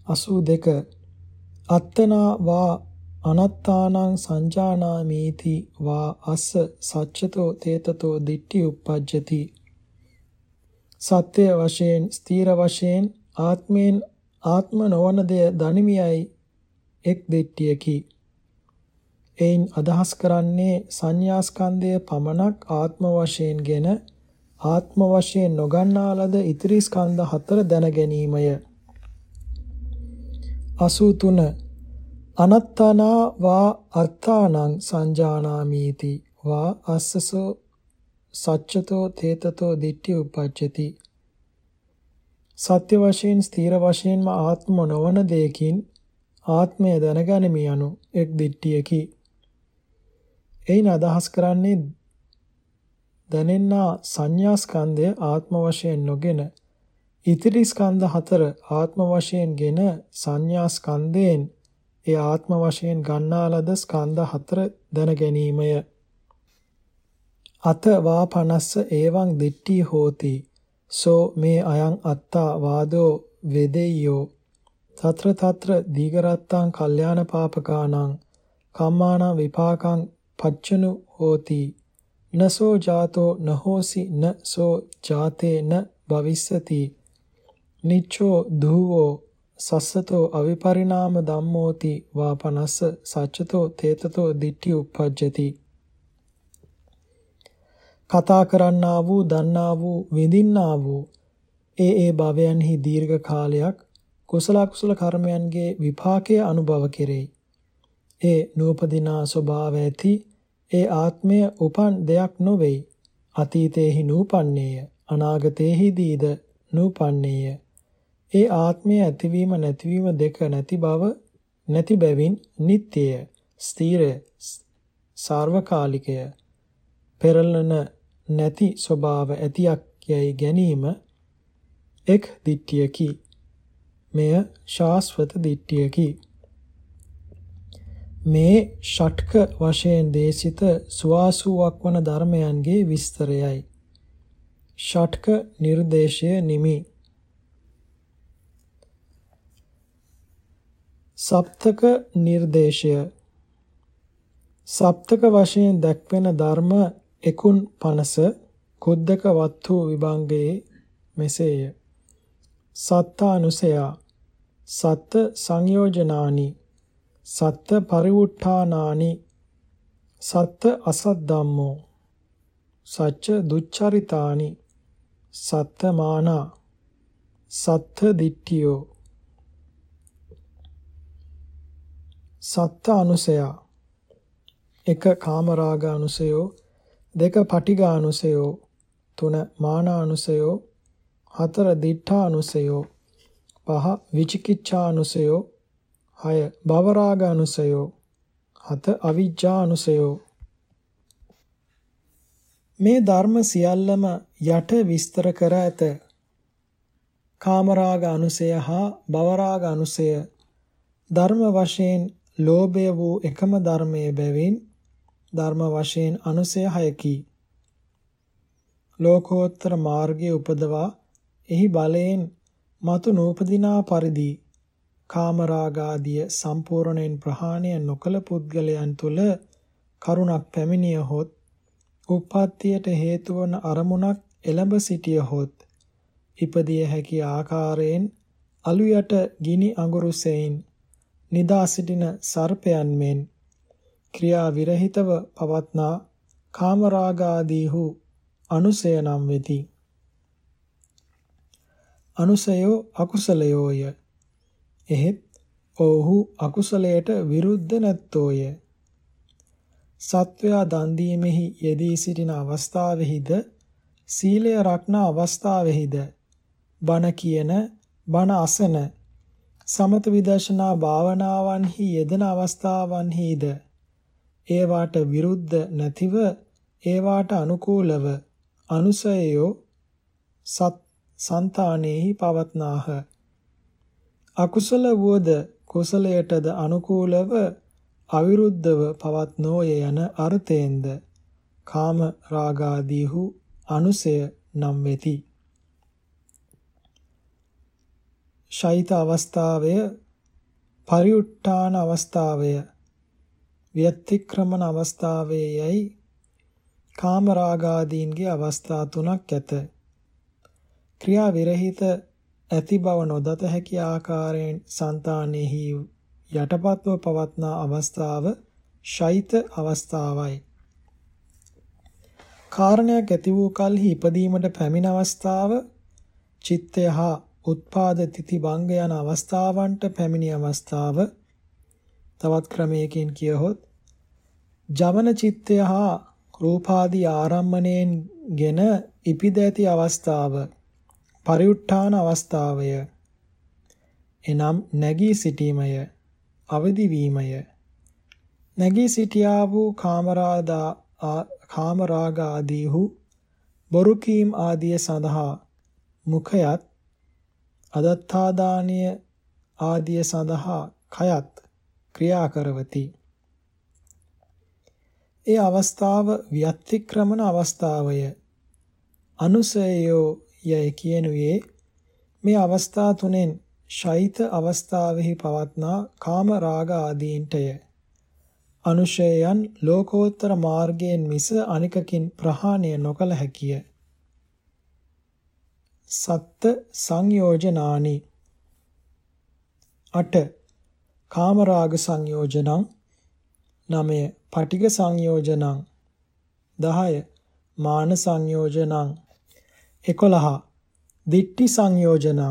82 අත්තනා වා අනත්තානං සංජානාමීති වා අස්ස සච්චතෝ තේතතෝ දිට්ඨි uppajjati සත්‍ය වශයෙන් ස්ථීර වශයෙන් ආත්මයෙන් ආත්ම නොවන දෙය දනිමියයි එක් දිට්ඨියකි. එයින් අදහස් කරන්නේ සංඥා ස්කන්ධය පමණක් ආත්ම වශයෙන්ගෙන ආත්ම වශයෙන් නොගන්නා ලද ඉතිරි ස්කන්ධ හතර දැන ගැනීමය. 83 අනත්තානා වා අත්තානං සංජානාමීති වා අස්සසෝ සච්චතෝ තේතතෝ දිට්ඨි උපජ්ජති සත්‍ය වශයෙන් ස්ථීර වශයෙන්ම ආත්ම නොවන දෙයකින් ආත්මය දැනගැනීම යනු එක් දිට්ඨියකි. එයින් අදහස් කරන්නේ දැනෙන්නා සංඥා ස්කන්ධය ආත්ම වශයෙන් නොගෙන ඉතිරි ස්කන්ධ හතර ආත්ම වශයෙන්ගෙන සංඥා ස්කන්ධයෙන් ඒ ආත්ම වශයෙන් ගන්නා ලද ස්කන්ධ හතර දැන ගැනීමය. අත වා පනස්ස ඒවං දිට්ඨි හෝති. සෝ මේ අයං අත්තා වාදෝ වෙදෙය්‍යෝ. తත්‍ර తත්‍ර දීගරත්තං කල්යාණ පාපකානං කම්මාන විපාකං පච්චනු හෝති. නසෝ ජාතෝ නහෝසි න සෝ ජාතේ න භවිස්සති. නිච්ඡෝ ධූවෝ සස්සතෝ අවිපරිණාම ධම්මෝති වා පනස්ස සච්චතෝ තේතතෝ දිට්ඨි uppajjati කතා කරන්නා වූ දන්නා වූ විඳින්නා වූ ඒ ඒ භවයන්හි දීර්ඝ කාලයක් කුසල කුසල කර්මයන්ගේ විපාකයේ අනුභව කෙරෙයි ඒ නූපදිනා ස්වභාව ඇති ඒ ආත්මය උපන් දෙයක් නොවේයි. අතීතයේහි නූපන්නේය. අනාගතයේහිදීද නූපන්නේය. ඒ ආත්මය ඇතිවීම නැතිවීම දෙක නැති බව නැති බැවින් නිට්ටයය, ස්ථීරය, සාර්වකාලිකය, පෙරළන නැති ස්වභාව ඇතියක් යයි ගැනීම එක් දිට්ඨියකි. මෙය ශාස්වත දිට්ඨියකි. මේ ෂට්ක වශයෙන් දේශිත සුවාසුවක් වන ධර්මයන්ගේ විස්තරයයි. ෂට්ක නිර්දේශය නිමි. සප්තක නිර්දේශය සප්තක වශයෙන් දැක්වෙන ධර්ම එකුන් 50 කුද්දක වත්තු විභංගයේ මෙසේය. සත්තානුසය සත්ත සංයෝජනානි සත්ත පරිවුට්ඨානානි සත්ත අසත් ධම්මෝ සච්ච දුච්චරිතානි සත්ත මානා සත්ත දිට්ඨියෝ සත්ත අනුසය. එක කාමරාග අනුසයෝ දෙක පටිඝා අනුසයෝ තුන මානා අනුසයෝ හතර දිඨා අනුසයෝ පහ විචිකිච්ඡා අනුසයෝ 6 භවරාග අනුසයෝ 7 අවිජ්ජා අනුසයෝ. මේ ධර්ම සියල්ලම යට විස්තර කර ඇත. කාමරාග අනුසය හා භවරාග අනුසය. ධර්ම වශයෙන් ලෝභය වූ එකම ධර්මයේ බැවින් ධර්ම වශයෙන් අනුසය හයකි ලෝකෝත්තර මාර්ගයේ උපදවා එහි බලයෙන් මතු නූපදිනා පරිදි කාමරාගාදිය සම්පූර්ණයෙන් ප්‍රහාණය නොකළ පුද්ගලයන් තුල කරුණක් පැමිණියහොත් උප්පත්තියට හේතු වන අරමුණක් එළඹ සිටියහොත් ඉපදිය හැකි ආකාරයෙන් අලු යට ගිනි අඟුරු සෙයින් නිදා සිටින සර්පයන් මෙන් ක්‍රියා විරහිතව පවත්නා කාමරාගාදීහු අනුසය නම් වෙති අනුසයෝ අකුසලයෝය එහෙත් ඔවුහු අකුසලයට විරුද්ධ නැත්තෝය. සත්වයා දන් දීමෙහි යෙදී සිටින අවස්ථාවෙහිද සීලය රක්නා අවස්ථාවෙහිද බණ කියන බණ අසන සමත විදර්ශනා භාවනාවන්හි යෙදෙන අවස්ථාවන්හිද? ඒවාට විරුද්ධ නැතිව ඒවාට අනුකූලව අනුසයෝ සත් సంతානෙහි පවත්නාහ. අකුසල වුවද කුසලයටද අනුකූලව අවිරුද්ධව පවත්නෝය යන අර්ථයෙන්ද? කාම රාගාදීහු අනුසය නම් වෙති. ශෛත අවස්ථාවය පරිඋට්ටාන අවස්ථාවය ව්‍යතික්‍රමන අවස්ථාවේ යයි කාමරාගාදීන්ගේ අවස්ථා තුනක් ඇත. ක්‍රියා විරහිත ඇති බව නොදත හැකි ආකාරයෙන් సంతානෙහි යටපත්ව පවත්නා අවස්ථාව ශෛත අවස්ථාවයි. කාරණයක් ඇති වූ කලෙහි ඉපදීමට පැමිණ අවස්ථාව චිත්තය හා උත්පාද තිති භංග යන අවස්ථාවන්ට පැමිණි අවස්ථාව. තවත් ක්‍රමයකින් කියහොත් ජවන චිත්තය හා රූපාදී ආරම්මණයෙන් ගෙන ඉපිද ඇති අවස්ථාව පරිඋත්ථාන අවස්ථාවය. එනම් නැගී සිටීමය අවදි වීමය. නැගී සිටියා වූ කාමරාදා කාමරාග ආදීහු බොරු කීම් ආදිය සඳහා මුඛයත් අදත්තාදානීය ආදිය සඳහා කයත් ක්‍රියා කරවති. ඒ අවස්ථාව ව්‍යතික්‍රමන අවස්ථාවය. අනුසයෝ යයි කියනුවේ මේ අවස්ථා තුනෙන් ශෛත අවස්ථාවෙහි පවත්නා කාම රාග ආදීන්ටය. අනුශයයන් ලෝකෝත්තර මාර්ගයෙන් මිස අනිකකින් ප්‍රහාණය නොකළ හැකිය. සත්ත සංයෝජනානි. 8 කාමරාග සංයෝජනං. 9 පටිඝ සංයෝජනං. 10 මාන සංයෝජනං. 11 දිට්ඨි සංයෝජනං.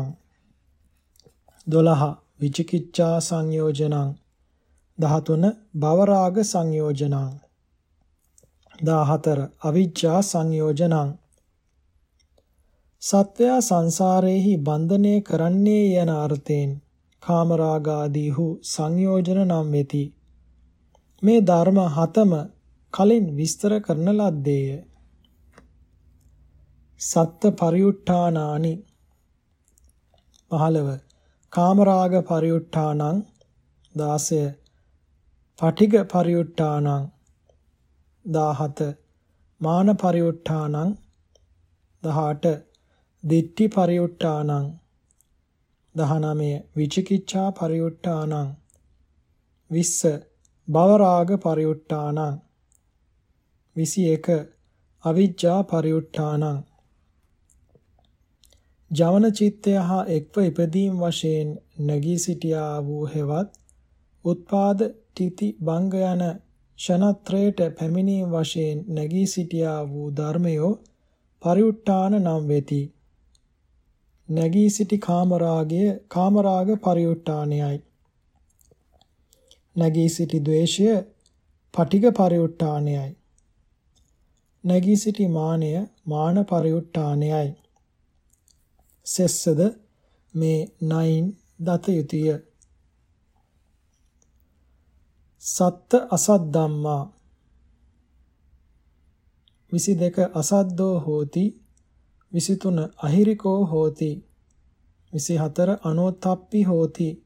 12 විචිකිච්ඡා සංයෝජනං. 13 භවරාග සංයෝජනං. 14 අවිජ්ජා සංයෝජනං. සත්වයා සංසාරයේහි බන්ධනය කරන්නේ යන අර්ථයෙන් කාමරාග ආදීහු සංයෝජන නම් වෙති. මේ ධර්ම හතම කලින් විස්තර කරන ලද්දේය. සත්ත පරිඋට්ඨානානි 15 කාමරාග පරිඋට්ඨානං 16 පටිඝ පරිඋට්ඨානං 17 මාන පරිඋට්ඨානං 18 දිට්ඨි පරිඋට්ඨානං. 19 විචිකිච්ඡා පරිඋට්ඨානං. 20 භවරාග පරිඋට්ඨානං. 21 අවිජ්ජා පරිඋට්ඨානං. ජවන චිත්තය හා එක්ව ඉපදීම් වශයෙන් නැගී සිටියා වූ හෙවත් උත්පාද තితి බංග යන ෂණත්‍රයට පැමිණීම වශයෙන් නැගී සිටියා වූ ධර්මයෝ පරිඋට්ටාන නම් වෙති. නැගී සිටි කාමරාගය කාමරාග පරිඋට්ටානයයි. නැගී සිටි ද්වේෂය පටිඝ පරිඋට්ටානයයි. නැගී සිටි මානය මාන පරිඋට්ටානයයි. සෙස්සද මේ නයින් දත යුතුය. සත්ත අසත් ධම්මා 22 අසද්දෝ හෝති 23 අහිරිකෝ හෝති. 24 අනෝතප්පි හෝති.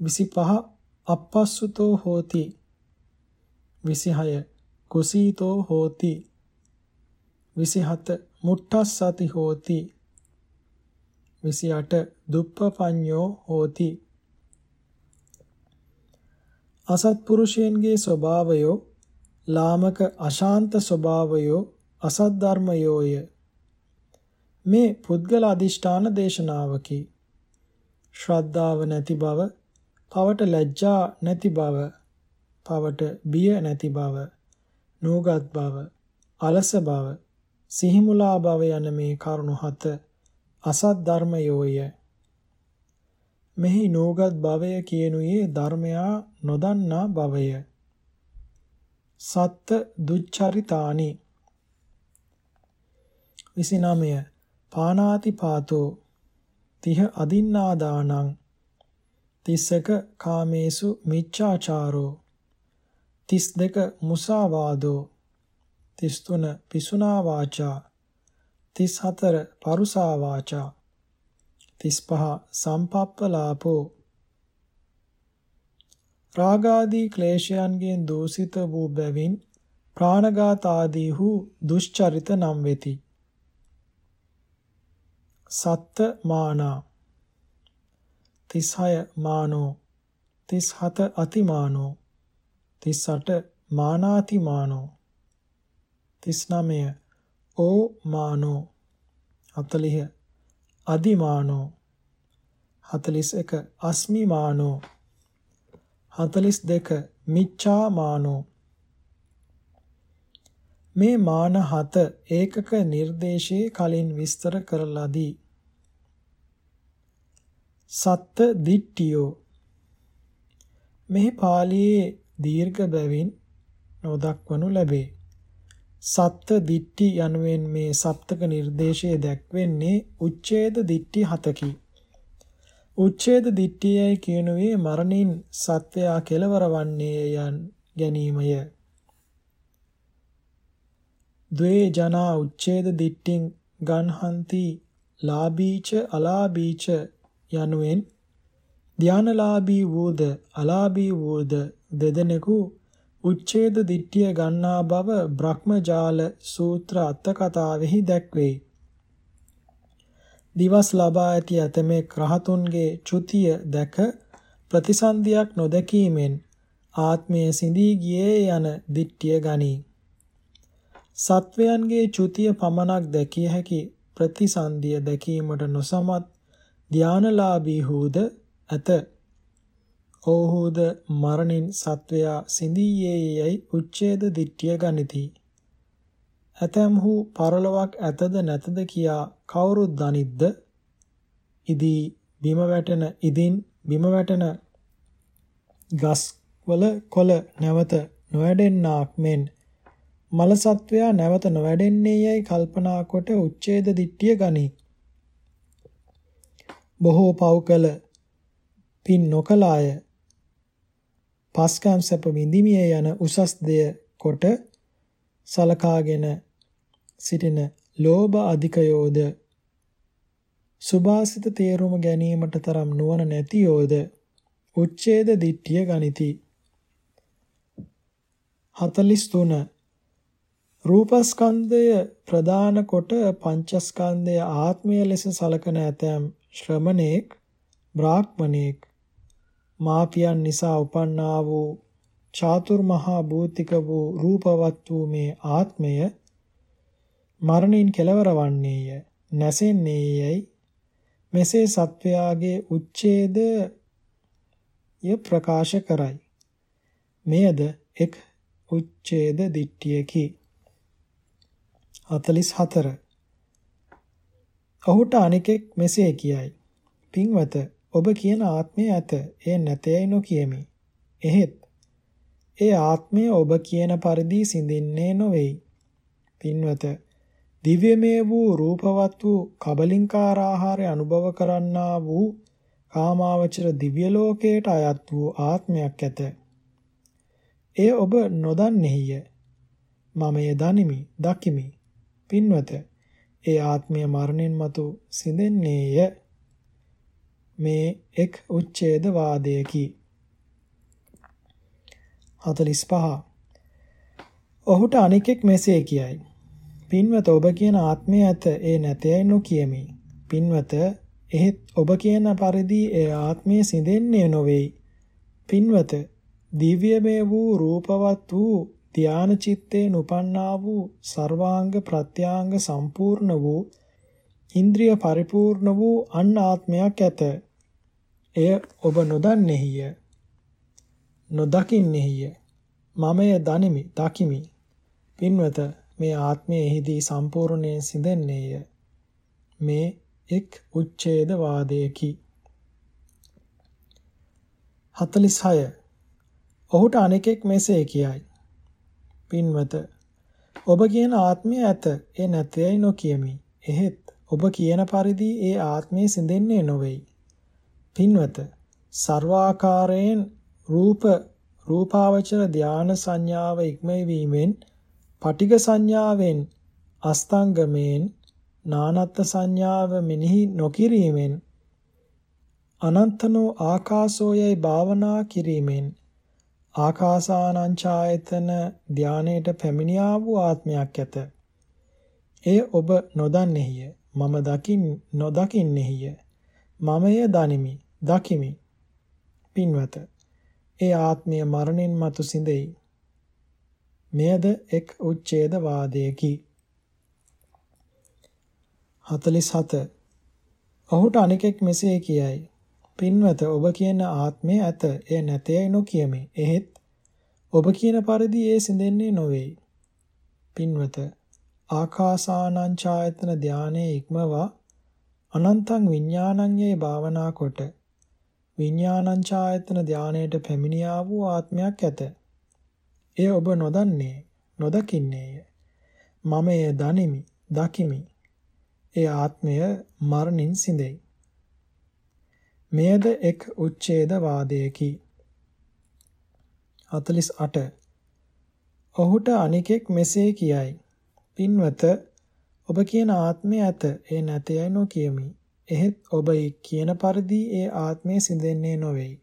25 අපස්සුතෝ හෝති. 26 කුසීතෝ හෝති. 27 මුට්ටස්සති හෝති. 28 දුප්පපඤ්ඤෝ හෝති. අසත්පුරුෂයන්ගේ ස්වභාවයෝ ලාමක අශාන්ත ස්වභාවයෝ අසත් ධර්මයෝය මේ පුද්ගල අදිෂ්ඨාන දේශනාවකි. ශ්‍රද්ධාව නැති බව පවට ලැජ්ජා නැති බව පවට බිය නැති බව නූගත් බව අලස බව සිහිමුලා බව යන මේ කරුණු හත අසත් ධර්මයෝය. මෙහි නෝගත් භවය කියනුයේ ධර්මයා නොදන්නා භවය. සත්ත දුච්චරිතානි. 29 පානාති පාතෝ තිහ අදින්නාදානං තිස්සක කාමේසු මිච්ඡාචාරෝ 32 මුසාවාදෝ 33 පිසුනා වාචා 34 පරුසා වාචා 35 සම්පප්පලාපෝ රාගාදී ක්ලේශයන්ගෙන් දූෂිත වූ බැවින් ප්‍රාණඝාත ආදීහු දුෂ්චරිත නම් වෙති. සත්ත මානා. 36 මානෝ. 37 අතිමානෝ. 38 මානාති මානෝ 39 ඕ මානෝ. 40 අදිමානෝ. 41 අස්මිමානෝ. 42 මිච්ඡාමානෝ. මේ මාන හත ඒකක නිර්දේශයේ කලින් විස්තර කරලාදී සත්ත දිට්ඨියෝ මෙහි පාළියේ දීර්ඝ බැවින් නොදක්වනු ලැබේ සත්ත දිට්ඨි යනුවෙන් මේ සප්තක නිර්දේශයේ දැක්වෙන්නේ උච්ඡේද දිට්ඨි හතකි. උච්ඡේද දිට්ඨියයි කියනුවේ මරණින් සත්වයා කෙලවර වන්නේ යන් ගැනීමය. ද්වේ ජනා උච්ඡේද දිට්ඨින් ගන්හන්ති ලාභීච අලාභීච යනුවෙන් ධානලාභී වූද අලාභී වූද දෙදෙනෙකු උච්ඡේද දිට්ඨිය ගන්නා බව බ්‍රහ්මජාල සූත්‍ර අත්කතාවෙහි දැක්වේ. දිවස් ලබා ඇති ඇතමෙක් රහතුන්ගේ චුතිය දැක ප්‍රතිසන්දියක් නොදැකීමෙන් ආත්මය සිඳී ගියේ යන දිට්ඨිය ගනී. සත්වයන්ගේ චුතිය පමණක් දැකිය හැකි ප්‍රතිසන්දිය දැකීමට නොසමත් ධානලාභී හූද ඇත. ඔව්හුද මරණින් සත්වයා සිඳීයේ යයි උච්ඡේද දිට්ඨිය ගනිති. ඇතැම්හු පරලොවක් ඇතද නැතද කියා කවුරුත් දනිද්ද? ඉදී බිම වැටෙන ඉදින් බිම වැටෙන ගස් වල කොළ නැවත නොවැඩෙන්නාක් මෙන් මල සත්වයා නැවත නොවැඩෙන්නේ යයි කල්පනා කොට උච්ඡේද දිට්ඨිය ගනී. බොහෝ පව් කළ පින් නොකලාය පස්කම් සැප විඳිමිය යන උසස් දෙය කොට සලකාගෙන සිටින ලෝභ අධිකයෝද? සුභාසිත තේරුම ගැනීමට තරම් නුවණ නැතියෝද? උච්ඡේද දිට්ඨිය ගනිති. 43 රූපස්කන්ධය ප්‍රදාන කොට පංචස්කන්ධය ආත්මය ලෙස සලකන ඇතැම් ශ්‍රමණේක් බ්‍රාහ්මණේක් මාපියන් නිසා උපන්නා වූ චාතුර්මහා භූතික වූ රූපවත් වූ මේ ආත්මය මරණින් කෙලවර වන්නේය නැසෙන්නේයයි. මෙසේ සත්වයාගේ උච්ඡේදය ප්‍රකාශ කරයි. මෙයද එක් උච්ඡේද දිට්ඨියකි. 44 ඔහුට අනිකෙක් මෙසේ කියයි පින්වත ඔබ කියන ආත්මය ඇත. ඒ නැතේයි නොකියමි. එහෙත් ඒ ආත්මය ඔබ කියන පරිදි සිඳින්නේ නොවේයි. පින්වත දිව්‍යමය වූ රූපවත් වූ කබලින්කාර ආහාරය අනුභව කරන්නා වූ කාමාවචර දිව්‍ය ලෝකයට අයත් වූ ආත්මයක් ඇත. එය ඔබ නොදන්නේය. මම එය දනිමි, දකිමි. පින්වත, ඒ ආත්මය මරණින් මතු සිඳෙන්නේය. මේ එක් උච්ඡේද වාදයකි 45 ඔහුට අනිකෙක් මෙසේ කියයි. පින්වත ඔබ කියන ආත්මය ඇත ඒ නැතයයි නොකියමි. පින්වත එහෙත් ඔබ කියන පරිදි ඒ ආත්මය සිඳෙන්නේ නොවේයි පින්වත දිව්‍යමය වූ රූපවත් වූ ධාන චිත්තේ උපන්නා වූ සර්වාංග ප්‍රත්‍යාංග සම්පූර්ණ වූ ඉන්ද්‍රිය පරිපූර්ණ වූ අන් ආත්මයක් ඇත. එය ඔබ නොදන්නේහිය. නොදකින්නේහිය. මමය දනිමි, දකිමි. පින්වත මේ ආත්මයේහිදී සම්පූර්ණයෙන් සිඳෙන්නේය. මේ එක් උච්ඡේද වාදයකි. 46 ඔහුට අනෙකෙක් මෙසේ කියයි. පින්වත ඔබ කියන ආත්මය ඇත. ඒ නැතේයි නොකියමි. එහෙත් ඔබ කියන පරිදි ඒ ආත්මය සිඳෙන්නේ නොවේයි. පින්වත ਸਰවාකාරයෙන් රූප රූපාවචර ධාන සංඥාව ඉක්මවීමෙන් පටිඝ සංඥාවෙන් අස්තංගමෙන් නානත්ත් සංඥාව මෙනෙහි නොකිරීමෙන් අනන්තනෝ ආකාසෝයයි භාවනා කිරීමෙන් ආකාසානංචායතන ධානයට පැමිණියා වූ ආත්මයක් ඇත. එය ඔබ නොදන්නේය. මම දකින් නොදකින්නේය. මමය දනිමි, දකිමි. පින්වත ඒ ආත්මය මරණින් මතු සිඳෙයි. මෙයද එක් උච්ඡේද වාදයකි. 47 ඔහුට අනිකෙක් මෙසේ කියයි. පින්වත ඔබ කියන ආත්මය ඇත. එය නැතයයි නොකියමි. එහෙත් ඔබ කියන පරිදි ඒ සිඳෙන්නේ නොවේ. පින්වත ආකාසානං ඡායතන ධානයේ ඉක්මවා අනන්තං විඥානං යේ භාවනා කොට විඥානං ඡායතන ධානයට පැමිණියා වූ ආත්මයක් ඇත. එය ඔබ නොදන්නේ නොදකින්නේය. මම එය දනිමි, දකිමි. ඒ ආත්මය මරණින් සිඳෙයි. මෙයද එක් උච්ඡේද වාදයකි. 48 ඔහුට අනිකෙක් මෙසේ කියයි. පින්වත ඔබ කියන ආත්මය ඇත. ඒ නැතයයි නොකියමි. එහෙත් ඔබ කියන පරිදි ඒ ආත්මය සිඳෙන්නේ නොවේයි.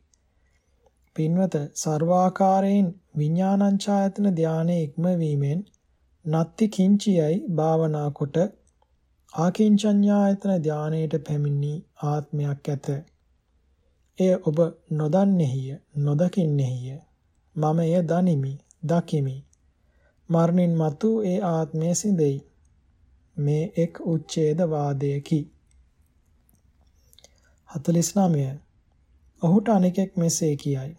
පින්වත ਸਰවාකාරයෙන් විඥානංචායතන ධානයේ ඉක්මවීමෙන් නත්ති කිංචියයි භාවනා කොට ආකින්චඤ්ඤායතන ධානයට පැමිණි ආත්මයක් ඇත. එය ඔබ නොදන්නේහිය නොදකින්නේහිය. මම එය දනිමි, දකිමි. මරණින් මතු ඒ ආත්මය සිඳෙයි. මේ එක් උච්ඡේද වාදයකි. 49 ඔහුට අනෙකෙක් මෙසේ කියයි.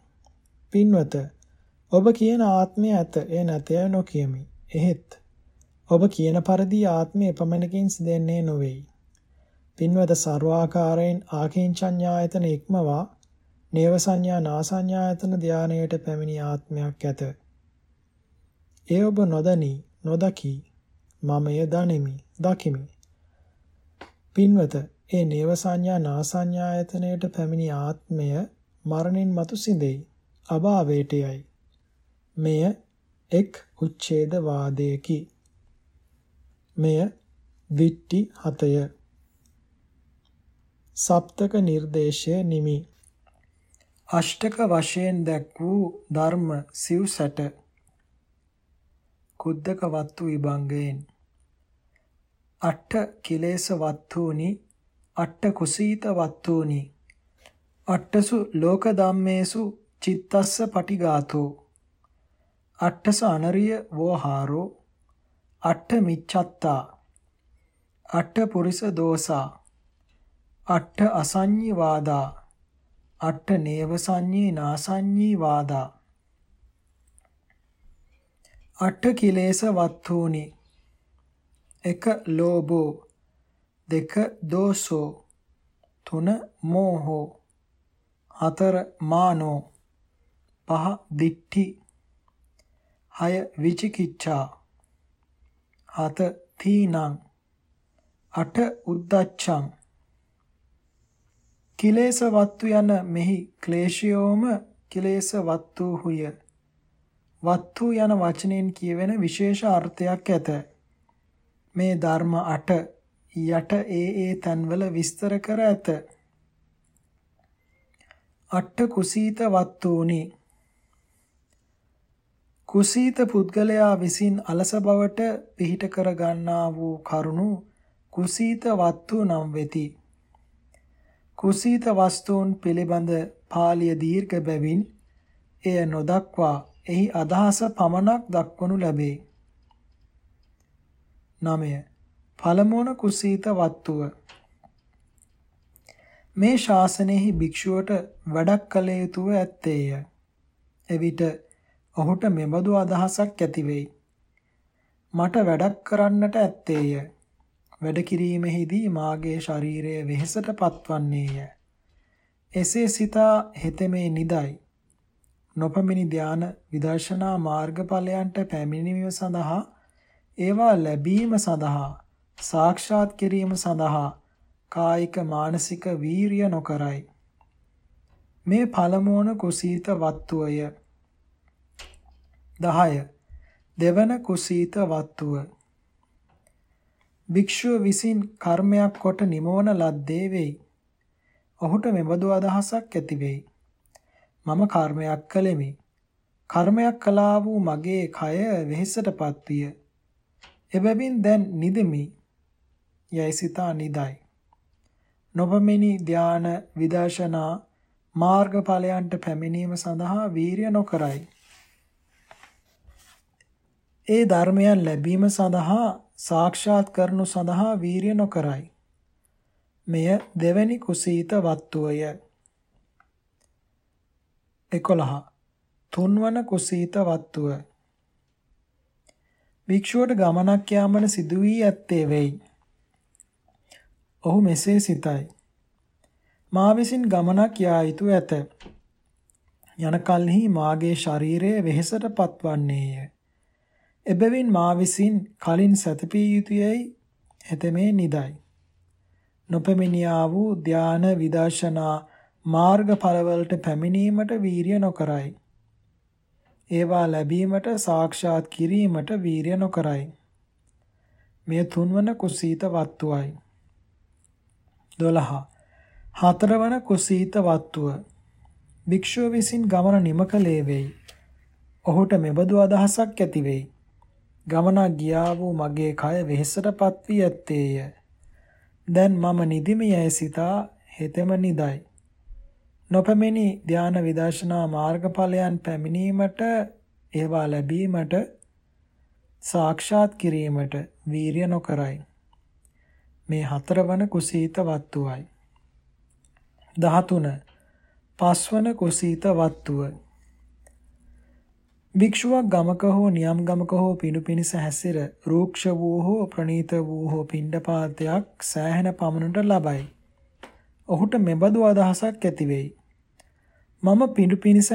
පින්වත ඔබ කියන ආත්මය ඇත එය නැතය නොකියමි. එහෙත් ඔබ කියන පරිදි ආත්මය එපමණකින් සිදෙන්නේ නොවේයි. පින්වත ਸਰවාකාරයෙන් ආකින්චඤ්ඤායතන ඉක්මවා නේව සංඥා නාසඤ්ඤායතන ධානයට පැමිණි ආත්මයක් ඇත. ඒ ඔබ නොදනි නොදකි මම එය දනිමි දකිමි. පින්වත ඒ නේව සංඥා නාසඤ්ඤායතනයට පැමිණි ආත්මය මරණින් මතු සිඳෙයි. අභාවයට යයි. මෙය එක් උච්ඡේද වාදයකි. මෙය විට්ටි හතය. සප්තක නිර්දේශය නිමි. අෂ්ටක වශයෙන් දැක් වූ ධර්ම සිව්සට කුද්දක වත්තු විභංගයෙන් අට්ඨ කිලේශ වත්තුනි අට්ඨ කුසීත වත්තුනි අට්ඨසු ලෝක ධම්මේසු චිත්තස්ස පටිඝාතෝ අට්ඨස අනරිය වෝහාරෝ අට්ඨ මිච්ඡත්තා අට්ඨ පුරිස දෝසා අට්ඨ අසඤ්ඤී වාදා අට්ඨ නේව සංඤී නාසඤ්ඤී වාදා අට්ඨ කිලේශ වත්තුනි. එක ලෝභෝ. දෙක දෝසෝ තුන මෝහෝ. හතර මානෝ. පහ දිට්ඨි. හය විචිකිච්ඡා. හත තීනං. අට උද්දච්ඡං. කිලේශ වත්තු යන මෙහි ක්ලේශයෝම කිලේශ වත්තු හුය. වත්තු යන වචනෙන් කියවෙන විශේෂ අර්ථයක් ඇත. මේ ධර්ම 8 යට ඒ ඒ තන්වල විස්තර කර ඇත. අට්ඨ කුසීත වත්තුනි කුසීත පුද්ගලයා විසින් අලස බවට පිහිට කර ගන්නා වූ කරුණු කුසීත වත්තු නම් වෙති. කුසීත වස්තුන් පිළිබඳ පාළිය දීර්ඝ බැවින් එය නොදක්වා එහි අදහස පමණක් දක්වනු ලැබේ 9 පළමුවන කුසීත වත්තුව මේ ශාසනයෙහි භික්ෂුවට වැඩක් කළ යුතුව ඇත්තේය. එවිට ඔහුට මෙබඳු අදහසක් ඇති වෙයි. මට වැඩක් කරන්නට ඇත්තේය. වැඩ කිරීමෙහිදී මාගේ ශරීරය වෙහෙසට පත්වන්නේය. එසේ සිතා හෙතෙමේ නිදයි. නොපමිනි ධාන විදර්ශනා මාර්ගඵලයන්ට පැමිණීම සඳහා ඒවා ලැබීම සඳහා සාක්ෂාත් කිරීම සඳහා කායික මානසික වීරිය නොකරයි. මේ පළමුවන කුසීත වත්තුවය. 10. දෙවන කුසීත වත්තුව. භික්ෂුව විසින් කර්මයක් කොට නිමවන ලද්දේ වෙයි. ඔහුට මෙබඳු අදහසක් ඇති වෙයි. මම කර්මයක් කළෙමි. කර්මයක් කළා වූ මගේ කය වෙහෙසටපත් විය. එබැවින් දැන් නිදෙමි. යයි සිතා නිදයි. නොපමිනි ධාන විදර්ශනා මාර්ගඵලයන්ට පැමිණීම සඳහා වීරිය නොකරයි. ඒ ධර්මයන් ලැබීම සඳහා සාක්ෂාත් කරනු සඳහා වීරිය නොකරයි. මෙය දෙවැනි කුසීත වත්තුවය. 11 තුන්වන කුසීත වත්තුව භික්ෂුවට ගමනක් යාමන සිදු වී ඇත්තේ වෙයි. ඔහු මෙසේ සිතයි. මා විසින් ගමනක් යා යුතු ඇත. යන කල්හි මාගේ ශරීරය වෙහෙසට පත්වන්නේය. එබැවින් මා විසින් කලින් සැතපී යුතුයයි හෙතෙමේ නිදයි. නොපෙමිනියා වූ ධාන විදර්ශනා මාර්ගඵලවලට පැමිණීමට වීරිය නොකරයි. ඒවා ලැබීමට සාක්ෂාත් කිරීමට වීරිය නොකරයි. මෙය තුන්වන කුසීත වත්තුවයි. 12. හතරවන කුසීත වත්තුව භික්ෂුව විසින් ගමන නිම කලේ වෙයි. ඔහුට මෙබඳු අදහසක් ඇති වෙයි. ගමනක් ගියා වූ මගේ කය වෙහෙසටපත් වී ඇත්තේය. දැන් මම නිදිමියයි සිතා හෙතෙම නිදයි. නොපැමිණි ධාන විදර්ශනා මාර්ගඵලයන් පැමිණීමට ඒවා ලැබීමට සාක්ෂාත් කිරීමට වීරිය නොකරයි. මේ හතරවන කුසීත වත්තුවයි. 13 පස්වන කුසීත වත්තුව භික්ෂුවක් ගමක හෝ නියම් ගමක හෝ පිණු පිනිස හැසිර රූක්ෂ වූ හෝ ප්‍රණීත වූ හෝ පිණ්ඩපාතයක් සෑහෙන පමණට ලබයි. ඔහුට මෙබඳු අදහසක් ඇති වෙයි. මම පිඬු පිනිස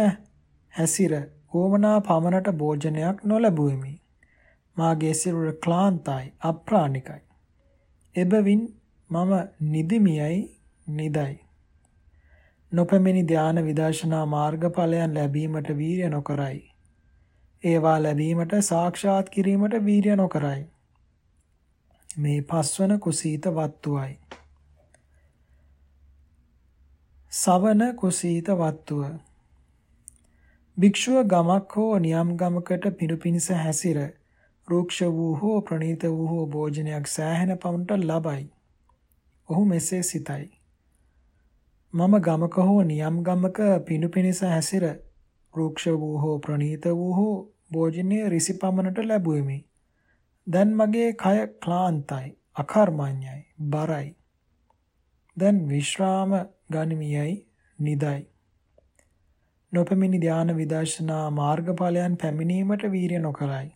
හැසිර ඕමනා පමණට භෝජනයක් නොලැබුවෙමි. මාගේ සිරුර ක්ලාන්තයි අප්‍රාණිකයි. එබැවින් මම නිදිමියයි නිදයි. නොපැමිණි ධාන විදර්ශනා මාර්ගඵලයන් ලැබීමට වීර්ය නොකරයි. ඒවා ලැබීමට සාක්ෂාත් කිරීමට වීර්ය නොකරයි. මේ පස්වන කුසීත වත්තුවයි. සවන කුසීත වත්තුව භික්ෂුව ගමක් හෝ නියම් ගමකට පිරුපිනිස හැසිර රූක්ෂ වූ හෝ ප්‍රණීත වූ හෝ භෝජනයක් සෑහෙන පමණට ලබයි. ඔහු මෙසේ සිතයි. මම ගමක හෝ නියම් ගමක පිනුපිනිස හැසිර රූක්ෂ වූ හෝ ප්‍රණීත වූ හෝ භෝජනය රිසි පමණට ලැබුවෙමි. දැන් මගේ කය ක්ලාන්තයි, අකර්මඤ්ඤයි, බරයි. දැන් විශ්‍රාම ගනිමියයි නිදයි. නොපෙමිනි ධාන විදර්ශනා මාර්ගඵලයන් පැමිණීමට වීරිය නොකරයි.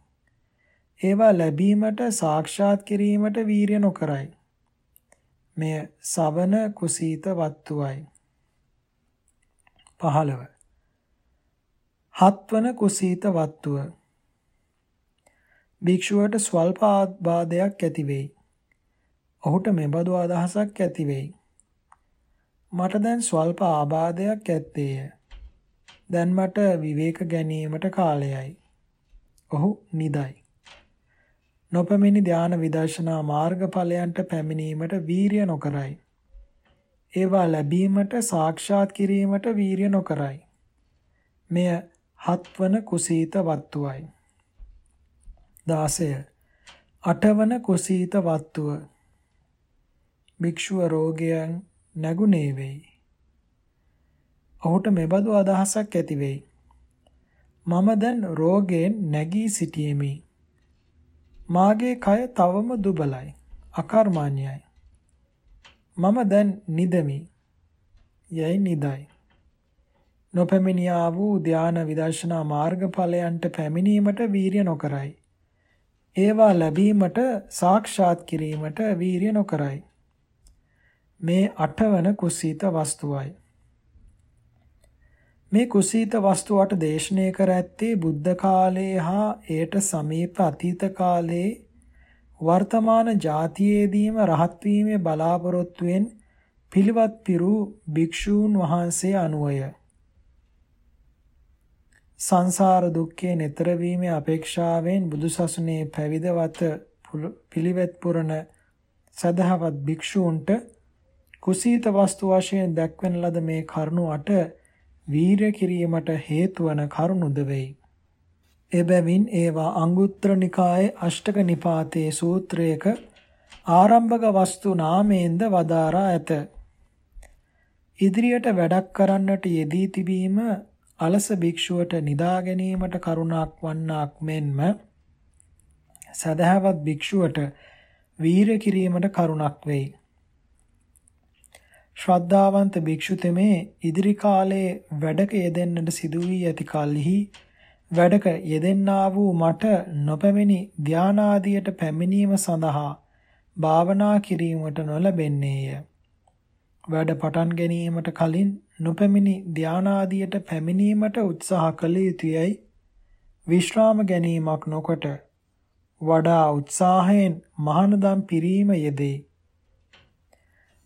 ඒවා ලැබීමට සාක්ෂාත් කිරීමට වීරිය නොකරයි. මෙය සවන කුසීත වත්තුවයි. 15. හත්වන කුසීත වත්තුව. භික්ෂුවට ස්වල්ප ආබාධයක් ඇති වෙයි. ඔහුට මෙබඳු අදහසක් ඇති වෙයි. මට දැන් ස්වල්ප ආබාධයක් ඇත්තේය. දැන් මට විවේක ගැනීමට කාලයයි. ඔහු නිදයි. නොපැමිණි ධාන විදර්ශනා මාර්ගඵලයන්ට පැමිණීමට වීරිය නොකරයි. ඒවා ලැබීමට සාක්ෂාත් කිරීමට වීරිය නොකරයි. මෙය හත්වන කුසීත වත්තුවයි. 16. අටවන කුසීත වත්තුව භික්ෂුව රෝගයන් නැගුණේ වෙයි. ඔහුට මෙබඳු අදහසක් ඇති වෙයි. මම දැන් රෝගයෙන් නැගී සිටියෙමි. මාගේ කය තවම දුබලයි. අකර්මණ්‍යයි. මම දැන් නිදමි. යයි නිදයි. නොපැමිණියා වූ ධාන විදර්ශනා මාර්ගඵලයන්ට පැමිණීමට වීරිය නොකරයි. ඒවා ලැබීමට සාක්ෂාත් කිරීමට වීරිය නොකරයි. මේ අටවන කුසීත වස්තුවයි. මේ කුසීත වස්තුවට දේශනය කර ඇත්තේ බුද්ධ කාලයේ හා එයට සමීප අතීත කාලයේ වර්තමාන જાතියේදීම රහත් වීමේ බලාපොරොත්තුවෙන් පිළිවත් පිරු භික්ෂූන් වහන්සේ අනුවය. සංසාර දුක්ඛේ නතර වීමේ අපේක්ෂාවෙන් බුදුසසුනේ පැවිදවත පිළිවෙත් පුරන සදහවත් භික්ෂූන්ට කුසීත වස්තු වශයෙන් දැක්වෙන ලද මේ කරුණු 8 වීරය කිරීමට හේතු වන කරුණුද වෙයි. එබැවින් ඒවා අංගුත්තර නිකායේ අෂ්ටක නිපාතේ සූත්‍රයක ආරම්භක වස්තු නාමයෙන්ද වදාරා ඇත. ඉදිරියට වැඩක් කරන්නට යෙදී තිබීම අලස භික්ෂුවට නිදා ගැනීමට කරුණාක් වන්නාක් මෙන්ම සදහවත් භික්ෂුවට වීර කිරීමට කරුණක් වෙයි. ශ්‍රද්ධාවන්ත භික්ෂු තෙමේ ඉදිරි කාලයේ වැඩක යෙදෙන්නට සිදු වී ඇති කලෙහි වැඩක යෙදෙන්නා වූ මට නොපැමිණි ධානාදියට පැමිණීම සඳහා භාවනා කිරීමට නොලැබෙන්නේය. වැඩ පටන් ගැනීමට කලින් නොපැමිණි ධානාදියට පැමිණීමට උත්සාහ කළ යුතුයයි විශ්‍රාම ගැනීමක් නොකොට වඩා උත්සාහයෙන් මහානදම් පිරීම යෙදේ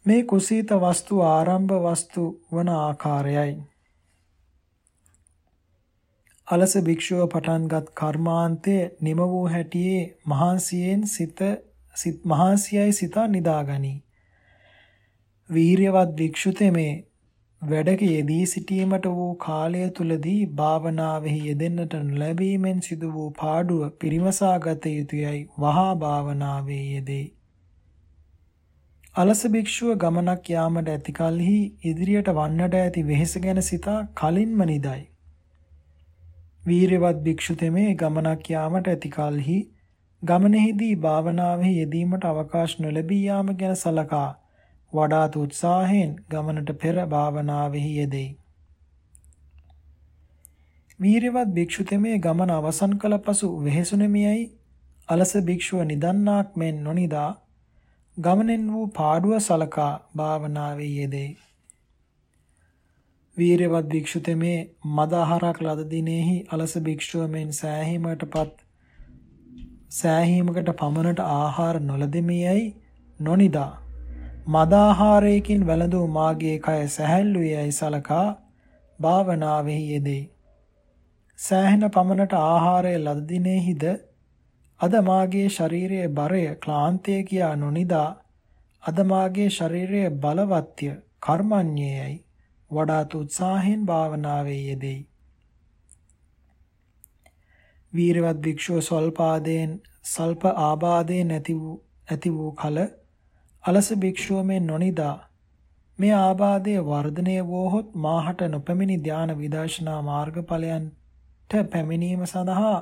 මේ කුසීත වස්තු ආරම්භ වස්තු වන ආකාරයයි. අලස භික්ෂුව පටන්ගත් කර්මාන්තය නිම වූ හැටියේ මහන්සියෙන් සිත සිත මහන්සියයි සිතා නිදාගනී. වීරියවත් භික්ෂුතෙමේ වැඩක යෙදී සිටීමට වූ කාලය තුලදී භාවනාවෙහි යෙදෙන්නට ලැබීමෙන් සිදු වූ පාඩුව පිරිමසා ගත යුතුයයි වහා භාවනාවේ යෙදේ. අලස භික්ෂුව ගමනක් යාමට ඇති කලෙහි ඉදිරියට වන්නට ඇති වෙහෙස ගැන සිතා කලින්ම නිදයි. වීරවත් භික්ෂු තෙමේ ගමනක් යාමට ඇති කලෙහි ගමනෙහිදී භාවනාවෙහි යෙදීමට අවකාශ නොලැබී යාම ගැන සලකා වඩාත් උත්සාහයෙන් ගමනට පෙර භාවනාවෙහි යෙදෙයි. වීරවත් භික්ෂුතෙමේ ගමන අවසන් කළ පසු වෙහෙසුනෙමියයි අලස භික්ෂුව නිදන්නාක් මෙන් නොනිදා ගමනෙන් වූ පාඩුව සලකා භාවනාවේ යෙදෙයි. වීරවත් භික්ෂුතෙමේ මද ආහාරක් ලද දිනෙහි අලස භික්ෂුව මෙන් සෑහීමකටපත් සෑහීමකට පමණට ආහාර නොලදෙමියයි නොනිදා මදාහාරයකින් වැළඳූ මාගේ කය සැහැල්ලුයයි සලකා භාවනාවෙහි යෙදේ. සෑහෙන පමණට ආහාරය ලද දිනෙහිද අද මාගේ ශරීරයේ බරය ක්ලාන්තය කියා නොනිදා අද මාගේ ශරීරයේ බලවත්ය කර්මඤ්ඤයයි වඩාත් උත්සාහයෙන් භාවනාවේ යෙදෙයි. වීරවත් භික්ෂුව සල්පාදයෙන් සල්ප ආබාධයෙන් ඇති වූ ඇති වූ කල අලස භික්ෂුව මේ නොනිදා මේ ආබාධයේ වර්ධනය වූහොත් මාහට නොපැමිණි ධාන විදර්ශනා මාර්ගඵලයන්ට පැමිණීම සඳහා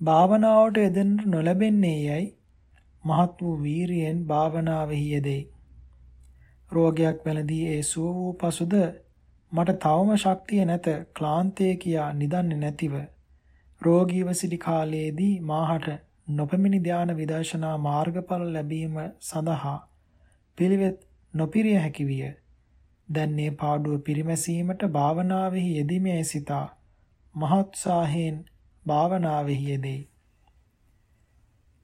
භාවනාවට යෙදෙන්න නොලැබෙන්නේ යයි මහත් වූ වීරියෙන් භාවනාවෙහි යෙදේ. රෝගයක් වැළඳී ඒ සුව වූ පසුද මට තවම ශක්තිය නැත ක්ලාන්තය කියා නිදන්නේ නැතිව රෝගීව සිටි කාලයේදී මාහට නොපැමිණි ධාන විදර්ශනා මාර්ගඵල ලැබීම සඳහා පිළිවෙත් නොපිරිය හැකි විය. දැන් මේ පාඩුව පිරිමැසීමට භාවනාවෙහි යෙදීමේ සිතා මහෝත්සාහයෙන් භාවනාවෙහි යෙදෙයි.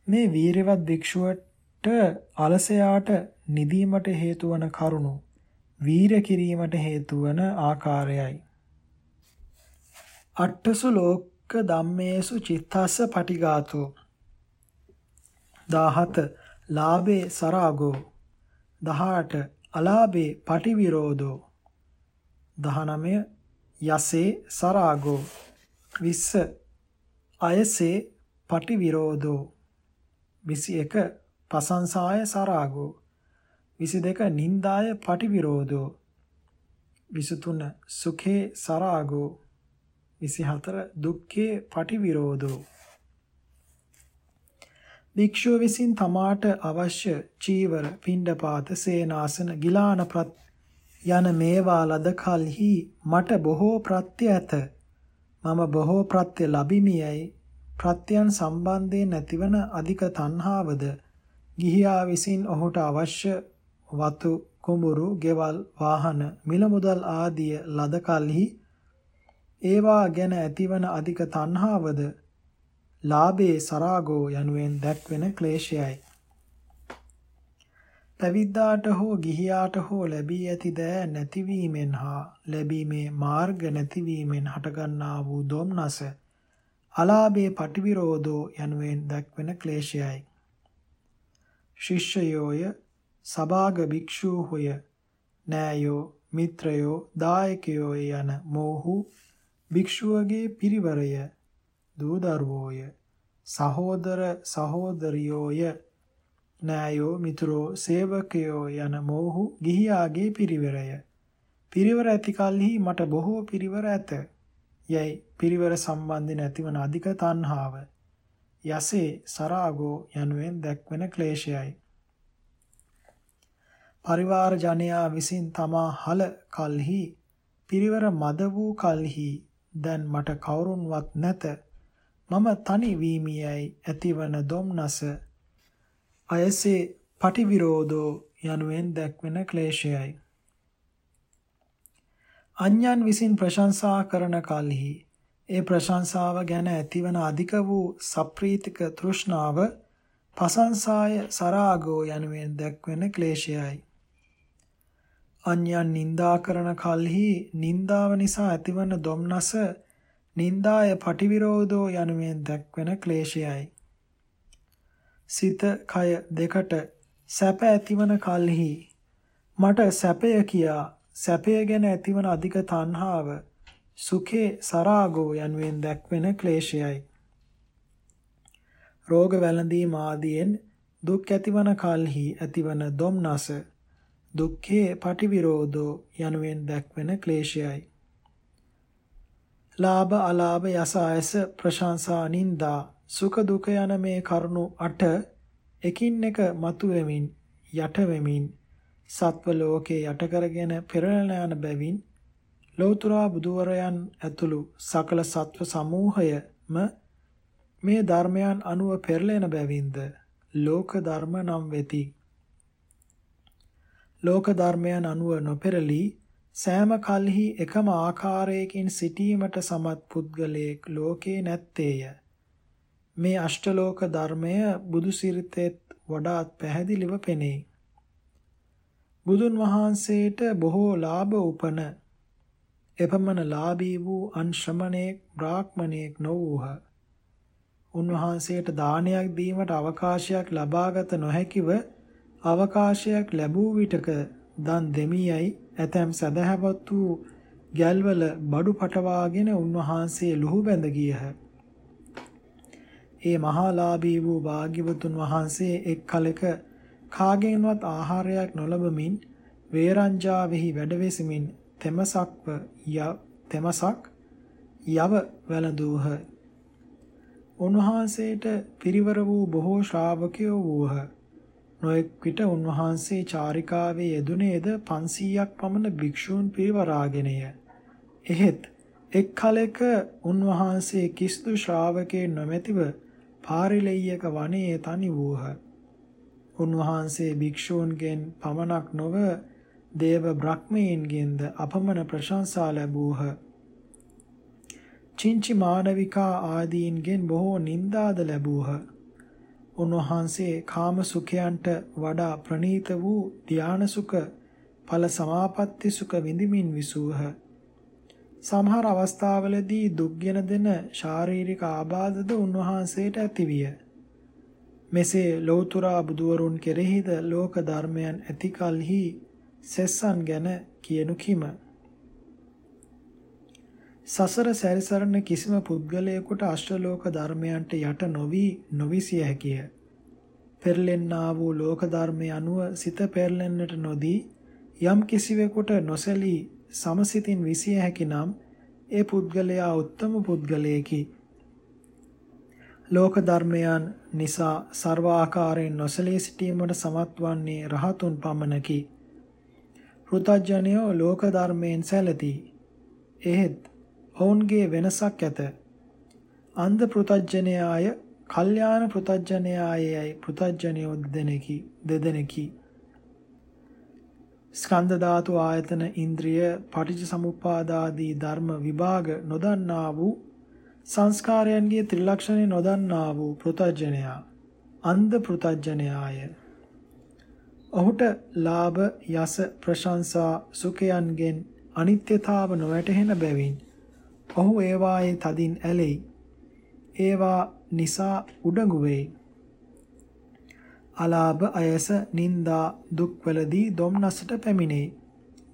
මේ වීරවත් භික්ෂුවට අලසයාට නිදීමට හේතු වන කරුණු වීර කිරීමට හේතු වන ආකාරයයි. අට්ඨසු ලෝක ධම්මේසු චිත්තස්ස පටිඝාතෝ 17 ලාභේ සරාගෝ 18 අලාභේ පටිවිරෝධෝ. 19 යසේ සරාගෝ. 20 අයසේ පටිවිරෝධෝ. 21 පසංසාය සරාගෝ. 22 නින්දාය පටිවිරෝධෝ. 23 සුඛේ සරාගෝ. 24 දුක්ඛේ පටිවිරෝධෝ. භික්ෂුව විසින් තමාට අවශ්‍ය චීවර, පිණ්ඩපාත, සේනාසන, ගිලාන ප්‍රත් යන මේවා ලද කලෙහි මට බොහෝ ප්‍රත්‍ය ඇත. මම බොහෝ ප්‍රත්‍ය ලැබිමියයි ප්‍රත්‍යයන් සම්බන්ධයෙන් ඇතිවන අධික තණ්හාවද ගිහියා විසින් ඔහුට අවශ්‍ය වතු කුඹුරු, ගෙවල්, වාහන, මිල මුදල් ආදිය ලද කලෙහි ඒවා ගැන ඇතිවන අධික තණ්හාවද ලාභේ සරාගෝ යනුවෙන් දැක්වෙන ක්ලේශයයි. පැවිද්දාට හෝ ගිහියාට හෝ ලැබී ඇති දෑ නැතිවීමෙන් හා ලැබීමේ මාර්ග නැතිවීමෙන් හටගන්නා වූ දොම්නස අලාභේ පටිවිරෝධෝ යනුවෙන් දැක්වෙන ක්ලේශයයි. ශිෂ්‍යයෝය සභාග භික්ෂූහුය නෑයෝ මිත්‍රයෝ දායකයෝ යන මෝහු භික්ෂුවගේ පිරිවරය දූ දරුවෝය සහෝදර සහෝදරියෝය නෑයෝ මිතුරෝ සේවකයෝ යන මෝහු ගිහියාගේ පිරිවරය පිරිවර ඇති කලෙහි මට බොහෝ පිරිවර ඇත. යයි පිරිවර සම්බන්ධයෙන් ඇතිවන අධික තණ්හාව. යසේ සරාගෝ යනුවෙන් දැක්වෙන ක්ලේශයයි. පරිවාර ජනයා විසින් තමා හල කල්හි පිරිවර මද වූ කල්හි දැන් මට කවුරුන්වත් නැත මම තනි වීමියයි ඇතිවන දුම්නස අයසේ පටිවිරෝධෝ යනුවෙන් දැක්වෙන ක්ලේශයයි. අඥයන් විසින් ප්‍රශංසා කරන කල්හි ඒ ප්‍රශංසාව ගැන ඇතිවන අධික වූ සප්‍රීතික තෘෂ්ණාව පසංසාය සරාගෝ යනුවෙන් දැක්වෙන ක්ලේශයයි. අන්‍යයන් නිඳා කරන කල්හි නිඳාව නිසා ඇතිවන දුම්නස නින්දාය පටිවිරෝධෝ යනුවෙන් දැක්වෙන ක්ලේශයයි. සිත කය දෙකට සැප ඇතිවන කල්හි මට සැපය කියා සැපය ගැන ඇතිවන අධික තණ්හාව සුඛේ සරාගෝ යනුවෙන් දැක්වෙන ක්ලේශයයි. රෝග වැළඳීම ආදියෙන් දුක් ඇතිවන කල්හි ඇතිවන දුම්නස දුක්ඛේ පටිවිරෝධෝ යනුවෙන් දැක්වෙන ක්ලේශයයි. ලාභ අලාභ යස ආයස ප්‍රශංසා නිന്ദා සුඛ දුක යන මේ කරුණු 8 එකින් එක මතු වෙමින් යට වෙමින් සත්ව ලෝකේ යට කරගෙන පෙරළන යන බැවින් ලෞතර බුදුවරයන් ඇතුළු සකල සත්ව සමූහයම මේ ධර්මයන් අනුව පෙරළෙන බැවින්ද? ලෝක ධර්ම නම් වෙති. ලෝක ධර්මයන් අනුව නොපෙරළී සෑම කල්හි එකම ආකාරයකින් සිටීමට සමත් පුද්ගලයෙක් ලෝකේ නැත්තේය. මේ අෂ්ටලෝක ධර්මය බුදු සිරිතෙත් වඩාත් පැහැදිලිව පෙනේ. බුදුන් වහන්සේට බොහෝ ලාභ උපන එපමණ ලාභී වූ අන් ශ්‍රමණේක් බ්‍රාහ්මණයෙක් නොවූහ. උන්වහන්සේට දානයක් දීමට අවකාශයක් ලබාගත නොහැකිව අවකාශයක් ලැබූ විටක දන් දෙමියයි ඇතැම් සදහැවත් වූ ගැල්වල බඩු පටවාගෙන උන්වහන්සේ ලුහු බැඳ ගියහ. ඒ මහාලාභී වූ භාග්‍යවතුන් වහන්සේ එක් කලක කාගෙන්වත් ආහාරයක් නොලබමින් වේරංජාවෙහි වැඩවෙසමින් තෙමසක්ව තෙමසක් යව වැළඳූහ. උන්වහන්සේට පිරිවර වූ බොහෝ ශ්‍රාවකයෝ වූහ. නොඑක් විට උන්වහන්සේ චාරිකාවේ යෙදුනේද 500ක් පමණ භික්ෂූන් පිරිවරාගෙනය. එහෙත් එක් කලෙක උන්වහන්සේ කිසිදු ශ්‍රාවකේ නොමැතිව පාරිලෙය්‍යක වනයේ තනි වූහ. උන්වහන්සේ භික්ෂූන්ගෙන් පමණක් නොව දේව බ්‍රහ්මීන්ගෙන්ද අපමණ ප්‍රශංසා ලැබූහ. චින්චි මානවිකා ආදීන්ගෙන් බොහෝ නින්දාද ලැබූහ. උන්වහන්සේ කාම සුඛයන්ට වඩා ප්‍රණීත වූ ධාන සුඛ ඵල සමාපatti සුඛ විඳිමින් විසූහ. සමහර අවස්ථාවලදී දුක්ගෙන දෙන ශාරීරික ආබාධද උන්වහන්සේට ඇතිවිය. මෙසේ ලෞතුරා බුදුවරුන් කෙරෙහිද ලෝක ධර්මයන් ඇතිකල්හි සෙස්සන් ගැන කියනු කිම. සසර සැරිසරන කිසිම පුද්ගලයෙකුට අෂ්ටලෝක ධර්මයන්ට යට නොවි නොවිසිය හැකිය. පෙරලෙන්නා වූ ලෝක ධර්මය අනුව සිත පෙරලෙන්නට නොදී යම් කිසිවෙකුට නොසැලී සමසිතින් විසිය හැකි නම් ඒ පුද්ගලයා උත්තම පුද්ගලයෙකි. ලෝක ධර්මයන් නිසා ਸਰව ආකාරයෙන් නොසලී සිටීමට සමත් වන්නේ රහතුන් පමණකි. පෘථජ්ජනයෝ ලෝක ධර්මයෙන් සැලති. එහෙත් ඔවුන්ගේ වෙනසක් ඇත. අන්ධ පෘතජ්ජනයාය, කල්යාණ පෘතජ්ජනයායයි පෘතජ්ජනයෝ දෙදෙනෙකි දෙදෙනෙකි. ස්කන්ධ ධාතු ආයතන ඉන්ද්‍රිය පටිච්ච සමුප්පාදාදී ධර්ම විභාග නොදන්නා වූ සංස්කාරයන්ගේ ත්‍රිලක්ෂණය නොදන්නා වූ පෘතජ්ජනයා අන්ධ පෘතජ්ජනයාය. ඔහුට ලාභ යස ප්‍රශංසා සුඛයන්ගෙන් අනිත්‍යතාව නොවැටහෙන බැවින් ඔහු ඒවායේ තදින් ඇලෙයි. ඒවා නිසා උඩඟු වෙයි. අලාභ අයස නිന്ദා දුක්වලදී දුම්නසට පැමිණේ.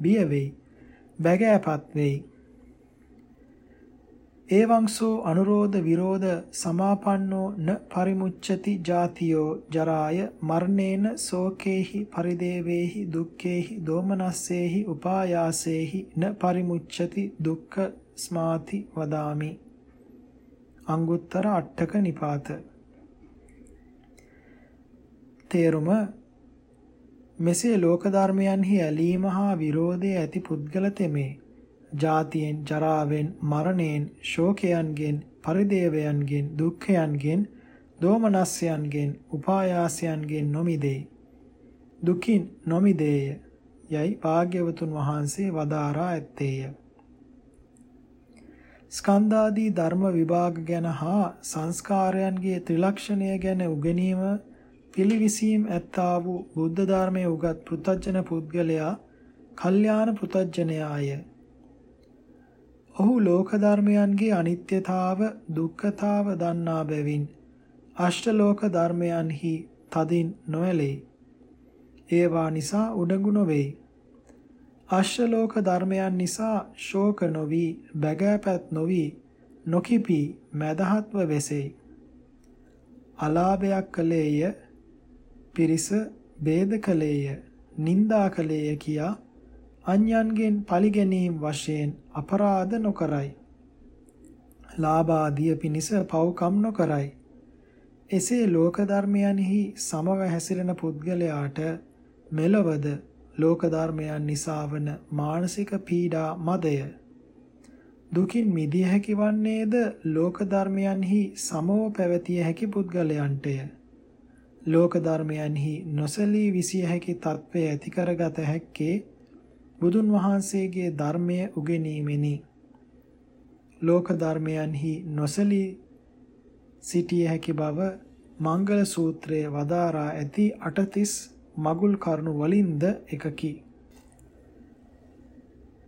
බිය වෙයි. බැගෑපත් වෙයි. ඒවංසෝ අනුරෝධ විරෝධ සමාපන්නෝ න පරිමුච්ඡති ජාතියෝ ජරාය මරණේන සෝකේහි පරිදේවේහි දුක්ඛේහි දෝමනස්සේහි උපායාසේහි න පරිමුච්ඡති දුක්ඛ ස්මාති වදාමි. අංගුත්තර අට්ඨක නිපාත. තේරුම මෙසේ ලෝක ධර්මයන්හි ඇලීම හා විරෝධය ඇති පුද්ගල තෙමේ. ජාතියෙන් ජරාවෙන් මරණයෙන් ශෝකයන්ගෙන් පරිදේවයන්ගෙන් දුක්ඛයන්ගෙන් දෝමනස්යන්ගෙන් උපායාසයන්ගෙන් නොමිදේ. දුකින් නොමිදේය යයි භාග්‍යවතුන් වහන්සේ වදාරා ඇත්තේය. ස්කන්ධාදී ධර්ම විභාග ගැන හා සංස්කාරයන්ගේ ත්‍රිලක්ෂණය ගැන උගැනීම පිළිවිසීම් ඇත්තා වූ බුද්ධ ධර්මයේ උගත් පෘතජන පුද්ගලයා කල්යාණ පෘතජනයාය ඔහු ලෝක ධර්මයන්ගේ අනිත්‍යතාව දුක්ඛතාව දන්නා බැවින් අෂ්ටලෝක ධර්මයන්හි තදින් නොඇලේ. ඒවා නිසා උඩඟු නොවේ. අශ්වලෝක ධර්මයන් නිසා ශෝක නොවි, බැගෑපත් නොවි, නොකිපි මදහත්ව වෙසෙයි. අලාභයක් කලේය, පිරිස ભેද කලේය, නිന്ദා කලේය කියා අන්‍යයන්ගෙන් පරිගැනීම් වශයෙන් අපරාධ නොකරයි. ලාභාදිය පිනිස පව්කම් නොකරයි. එසේ ලෝක ධර්මයන්හි සමව හැසිරෙන පුද්ගලයාට මෙලවද ලෝක ධර්මයන් නිසා වන මානසික පීඩා මදය. දුකින් මිදිය හැකි වන්නේද ලෝක ධර්මයන්හි සමව පැවතිය හැකි පුද්ගලයන්ටය. ලෝක ධර්මයන්හි නොසලී විසිය හැකි තත්වය ඇති කරගත හැක්කේ බුදුන් වහන්සේගේ ධර්මය උගෙනීමෙනි. ලෝක ධර්මයන්හි නොසලී සිටිය හැකි බව මංගල සූත්‍රයේ වදාරා ඇති 38 මගුල් කරුණු වලින්ද එකකි.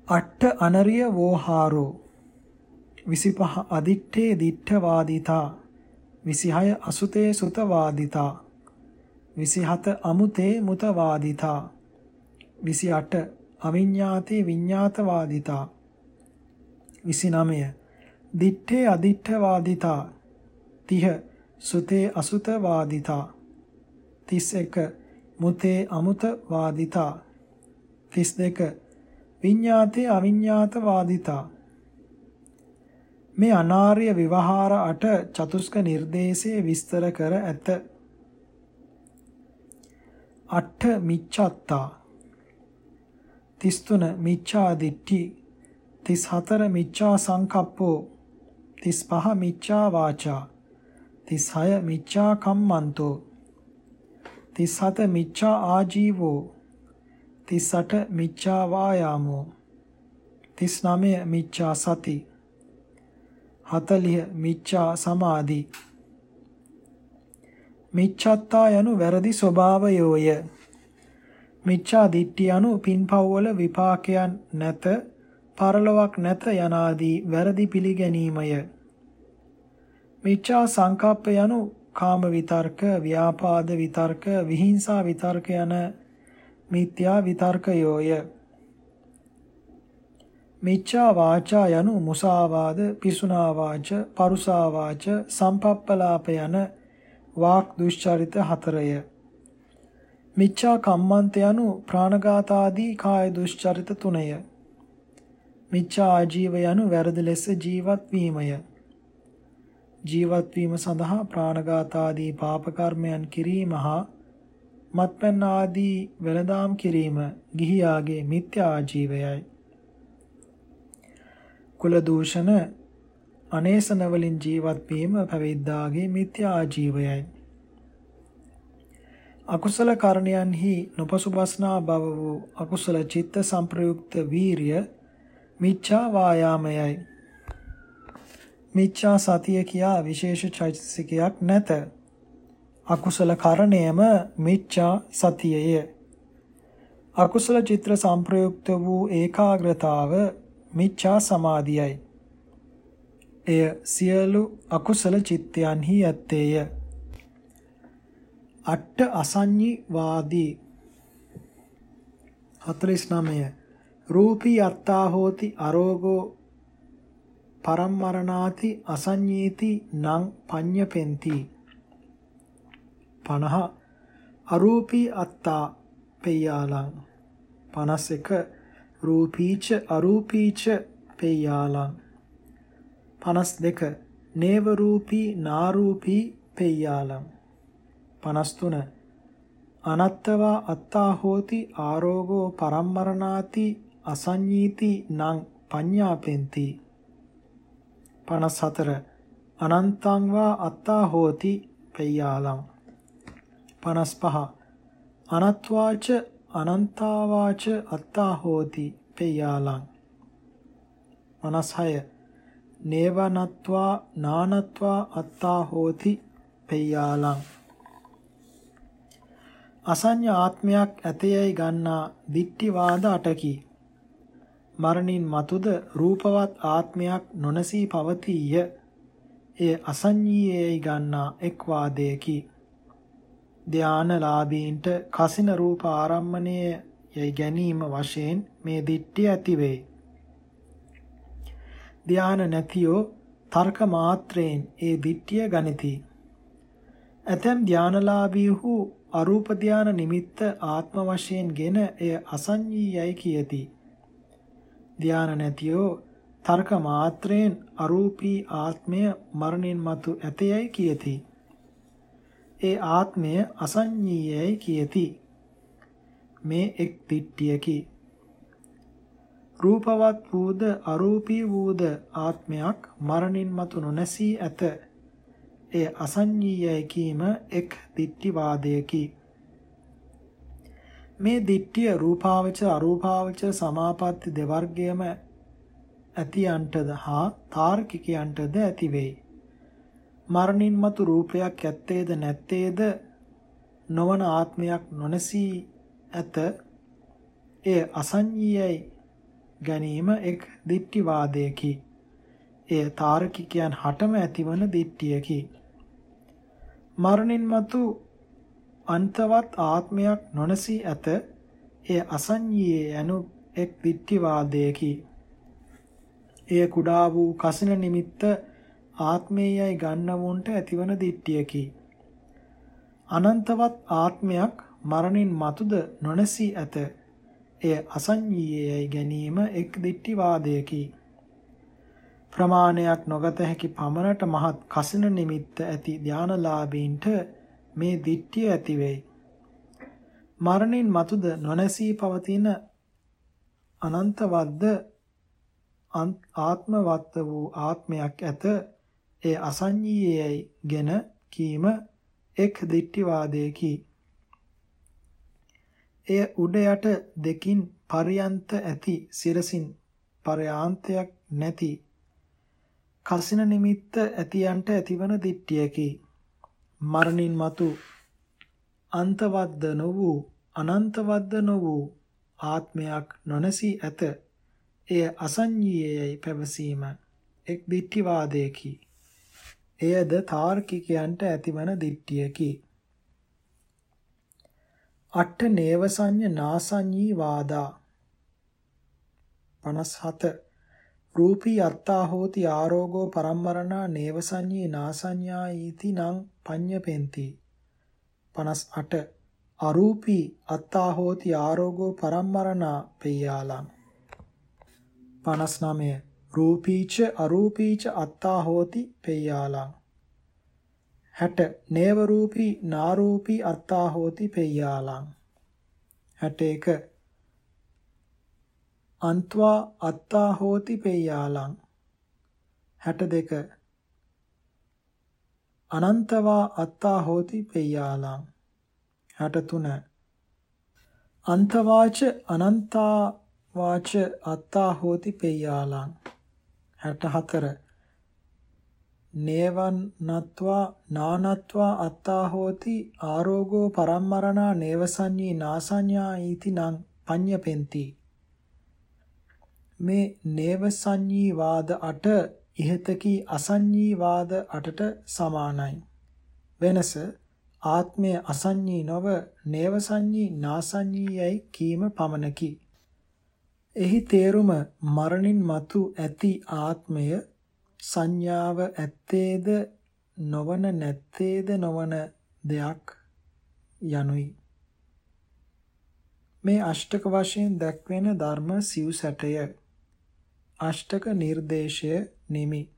අට්ඨ අනරිය වෝහාරෝ. 25 අදිත්තේ දිත්තවාදිතා. 26 අසුතේ සුතවාදිතා. 27 අමුතේ මුතවාදිතා. 28 අවිඤ්ඤාතේ විඤ්ඤාතවාදිතා. 29 දිත්තේ අදිත්තවාදිතා. 30 සුතේ අසුතවාදිතා. 31 මුතේ අමුතවාදිතා. 32 විඤ්ඤාතේ අවිඤ්ඤාතවාදිතා. මේ අනාර්ය විවහාර අට චතුස්ක නිර්දේශයේ විස්තර කර ඇත. අට්ඨ මිච්ඡත්තා. 33 මිච්ඡා දිට්ඨි. 34 මිච්ඡා සංකප්පෝ. 35 මිච්ඡා වාචා. 36 මිච්ඡා කම්මන්තෝ. 37 මිච්ඡා ආජීවෝ. 38 මිච්ඡා වායාමෝ. 39 මිච්ඡා සති. 40 මිච්ඡා සමාධි. මිච්ඡත්තා යනු වැරදි ස්වභාවයෝය. මිච්ඡා දිට්ඨිය anu පින්පව්වල විපාකයන් නැත පරලොවක් නැත යනාදී වැරදි පිළිගැනීමය. මිච්ඡා සංකප්ප යනු කාම විතර්ක, ව්‍යාපාද විතර්ක, විහිංසා විතර්ක යන මිත්‍යා විතර්කයෝය. මිච්ඡා වාචා යනු මුසාවාද, පිසුනා වාච, පරුසා වාච, සම්පප්පලාප යන වාක් දුෂ්චරිත හතරය. මිච්ඡා කම්මන්ත යනු ප්‍රාණඝාත ආදී කාය දුෂ්චරිත තුනය. මිච්ඡා ආජීව යනු වැරදි ලෙස ජීවත් වීමය. ජීවත් වීම සඳහා ප්‍රාණඝාත ආදී පාප කර්මයන් කිරීම හා මත්පැන් ආදී වෙළඳාම් කිරීම ගිහියාගේ මිත්‍යා ආජීවයයි. කුල දූෂණ අනේසන වලින් ජීවත් වීම පැවිද්දාගේ මිත්‍යා ආජීවයයි. අකුසල කරණයන්හි නොපසුබස්නා බව වූ අකුසල චිත්ත සංප්‍රයුක්ත වීරිය මිච්ඡා වායාමයයි. මිච්ඡා සතිය කියා විශේෂ චෛතසිකයක් නැත. අකුසල කරණයම මිච්ඡා සතියය. අකුසල චිත්‍ර සංප්‍රයුක්ත වූ ඒකාග්‍රතාව මිච්ඡා සමාධියයි. එය සියලු අකුසල චිත්තයන්හි ඇත්තේය. අට්ඨ අසඤ්ඤි වාදී 49 රූපී අත්තා හෝති අරෝගෝ පරම්මරණාති අසඤ්ඤේති නං පඤ්ඤපෙන්ති. 50 අරූපී අත්තා පෙය්‍යාලං. 51 රූපීච අරූපීච පෙය්‍යාලං. 52 නේව රූපී නාරූපී පෙය්‍යාලං. 53 අනත්තවා අත්තා හෝති ආරෝගෝ පරම්මරණාති අසඤ්ඤීති නං පඤ්ඤාපෙන්ති. 54 අනන්තං වා අත්තා හෝති පෙය්‍යාලං. 55 අනත්වාච අනන්තාවාච අත්තා හෝති පෙය්‍යාලං. 56 නේවනත්වා නානත්වා අත්තා හෝති පෙය්‍යාලං. අසඤ්ඤ ආත්මයක් ඇතයයි ගන්නා දික්ටිවාද අටකි. මරණින් මතුද රූපවත් ආත්මයක් නොනසී පවතීය. එය අසඤ්ඤීයයි ගන්නා එක් වාදයකි. ධානලාභීන්ට කසින රූප ආරම්මණය යයි ගැනීම වශයෙන් මේ දිට්ඨිය ඇති වේ. ධාන නැතියෝ තර්ක මාත්‍රයෙන් ඒ දිට්ඨිය ගනිති. ඇතැම් ධානලාභීහු අරූප ධාන නිමිත්ත ආත්ම වශයෙන්ගෙන එය අසංජීයයි කියති. ධාන නැතියෝ තර්ක මාත්‍රයෙන් අරූපී ආත්මය මරණින් මතු ඇතයයි කියති. ඒ ආත්මය අසංජීයයි කියති. මේ එක් දිට්ඨියකි. රූපවත් වූද අරූපී වූද ආත්මයක් මරණින් මතු නොනැසී ඇත. එය අසංජීයයි කීම එක් දිට්ඨිවාදයකි. මේ දිට්ඨිය රූපාවච අරූපාවච සමාපatti දෙවර්ගයම ඇතියන්ටද හා තාර්කිකයන්ටද ඇති වෙයි. මරණින් මතු රූපයක් ඇත්තේද නැත්තේද නොවන ආත්මයක් නොනසී ඇත එය අසංජීයයි ගැනීම එක් දිට්ඨිවාදයකි. එය තාර්කිකයන් හටම ඇතිවන දිට්ඨියකි. මරණින් මතු අන්තවත් ආත්මයක් නොනසී ඇත. එය අසංයී යනු එක් දිට්ඨිවාදයකි. එය කුඩා වූ කසින නිමිත්ත ආත්මයයි ගන්නවුන්ට ඇතිවන දිට්ඨියකි. අනන්තවත් ආත්මයක් මරණින් මතුද නොනසී ඇත. එය අසංයීයයි ගැනීම එක් දිට්ඨිවාදයකි. ප්‍රමාණයක් නොගත හැකි පමණට මහත් කසින නිමිත්ත ඇති ධානලාභීන්ට මේ දිට්ඨිය ඇති වෙයි. මරණින් මතුද නොනැසී පවතින අනන්තවද්ද ආත්මවත් වූ ආත්මයක් ඇත ඒ අසංයීයයි ගෙන කීම එක් දිට්ඨිවාදයකි. එය උඩ යට දෙකින් පරියන්ත ඇති සිරසින් පරයාන්තයක් නැති කසින නිමිත්ත ඇතියන්ට ඇතිවන දිට්ඨියකි. මරණින් මතු අන්තවද්ද නො වූ අනන්තවද්ද නො වූ ආත්මයක් නොනසී ඇත. එය අසංජීයයි පැවසීම එක් දිට්ඨිවාදයකි. එයද තාර්කිකයන්ට ඇතිවන දිට්ඨියකි. අට්ඨ නේව සංඤ නාසඤ්ඤී වාදා 57 රූපී අත්තා හෝති ආරෝගෝ පරම්මරණා නේව සංඤී නාසඤ්ඤා ඊති නං පඤ්ඤපෙන්ති. 58 අරූපී අත්තා හෝති ආරෝගෝ පරම්මරණා පෙය්‍යාලං. 59 රූපීච අරූපීච අත්තා හෝති පෙය්‍යාලං. 60 නේව රූපී නාරූපී අත්තා හෝති පෙය්‍යාලං. 61 අන්ත්වා අත්තා හෝති පෙය්‍යාලං. 62 අනන්තවා අත්තා හෝති පෙය්‍යාලං 63 අන්තවාච අනන්තා වාච අත්තා හෝති පෙය්‍යාලං 64 නේවන් නත්වා නානත්වා අත්තා හෝති ආරෝගෝ පරම්මරණා නේවසඤ්ඤී නාසඤ්ඤා ඊති නං පඤ්ඤපෙන්ති. මේ නේව සංඤී වාද 8 ඉහතකී අසංඤී වාද 8ට සමානයි. වෙනස ආත්මය අසංඤී නොව නේව සංඤී නාසංඤීයයි කීම පමණකි. එහි තේරුම මරණින් මතු ඇති ආත්මය සංඥාව ඇත්තේද නොවන නැත්තේද නොවන දෙයක් යනුයි මේ අෂ්ටක වශයෙන් දැක්වෙන ධර්ම සිව් සැටය අෂ්ටක නිර්දේශය නිමි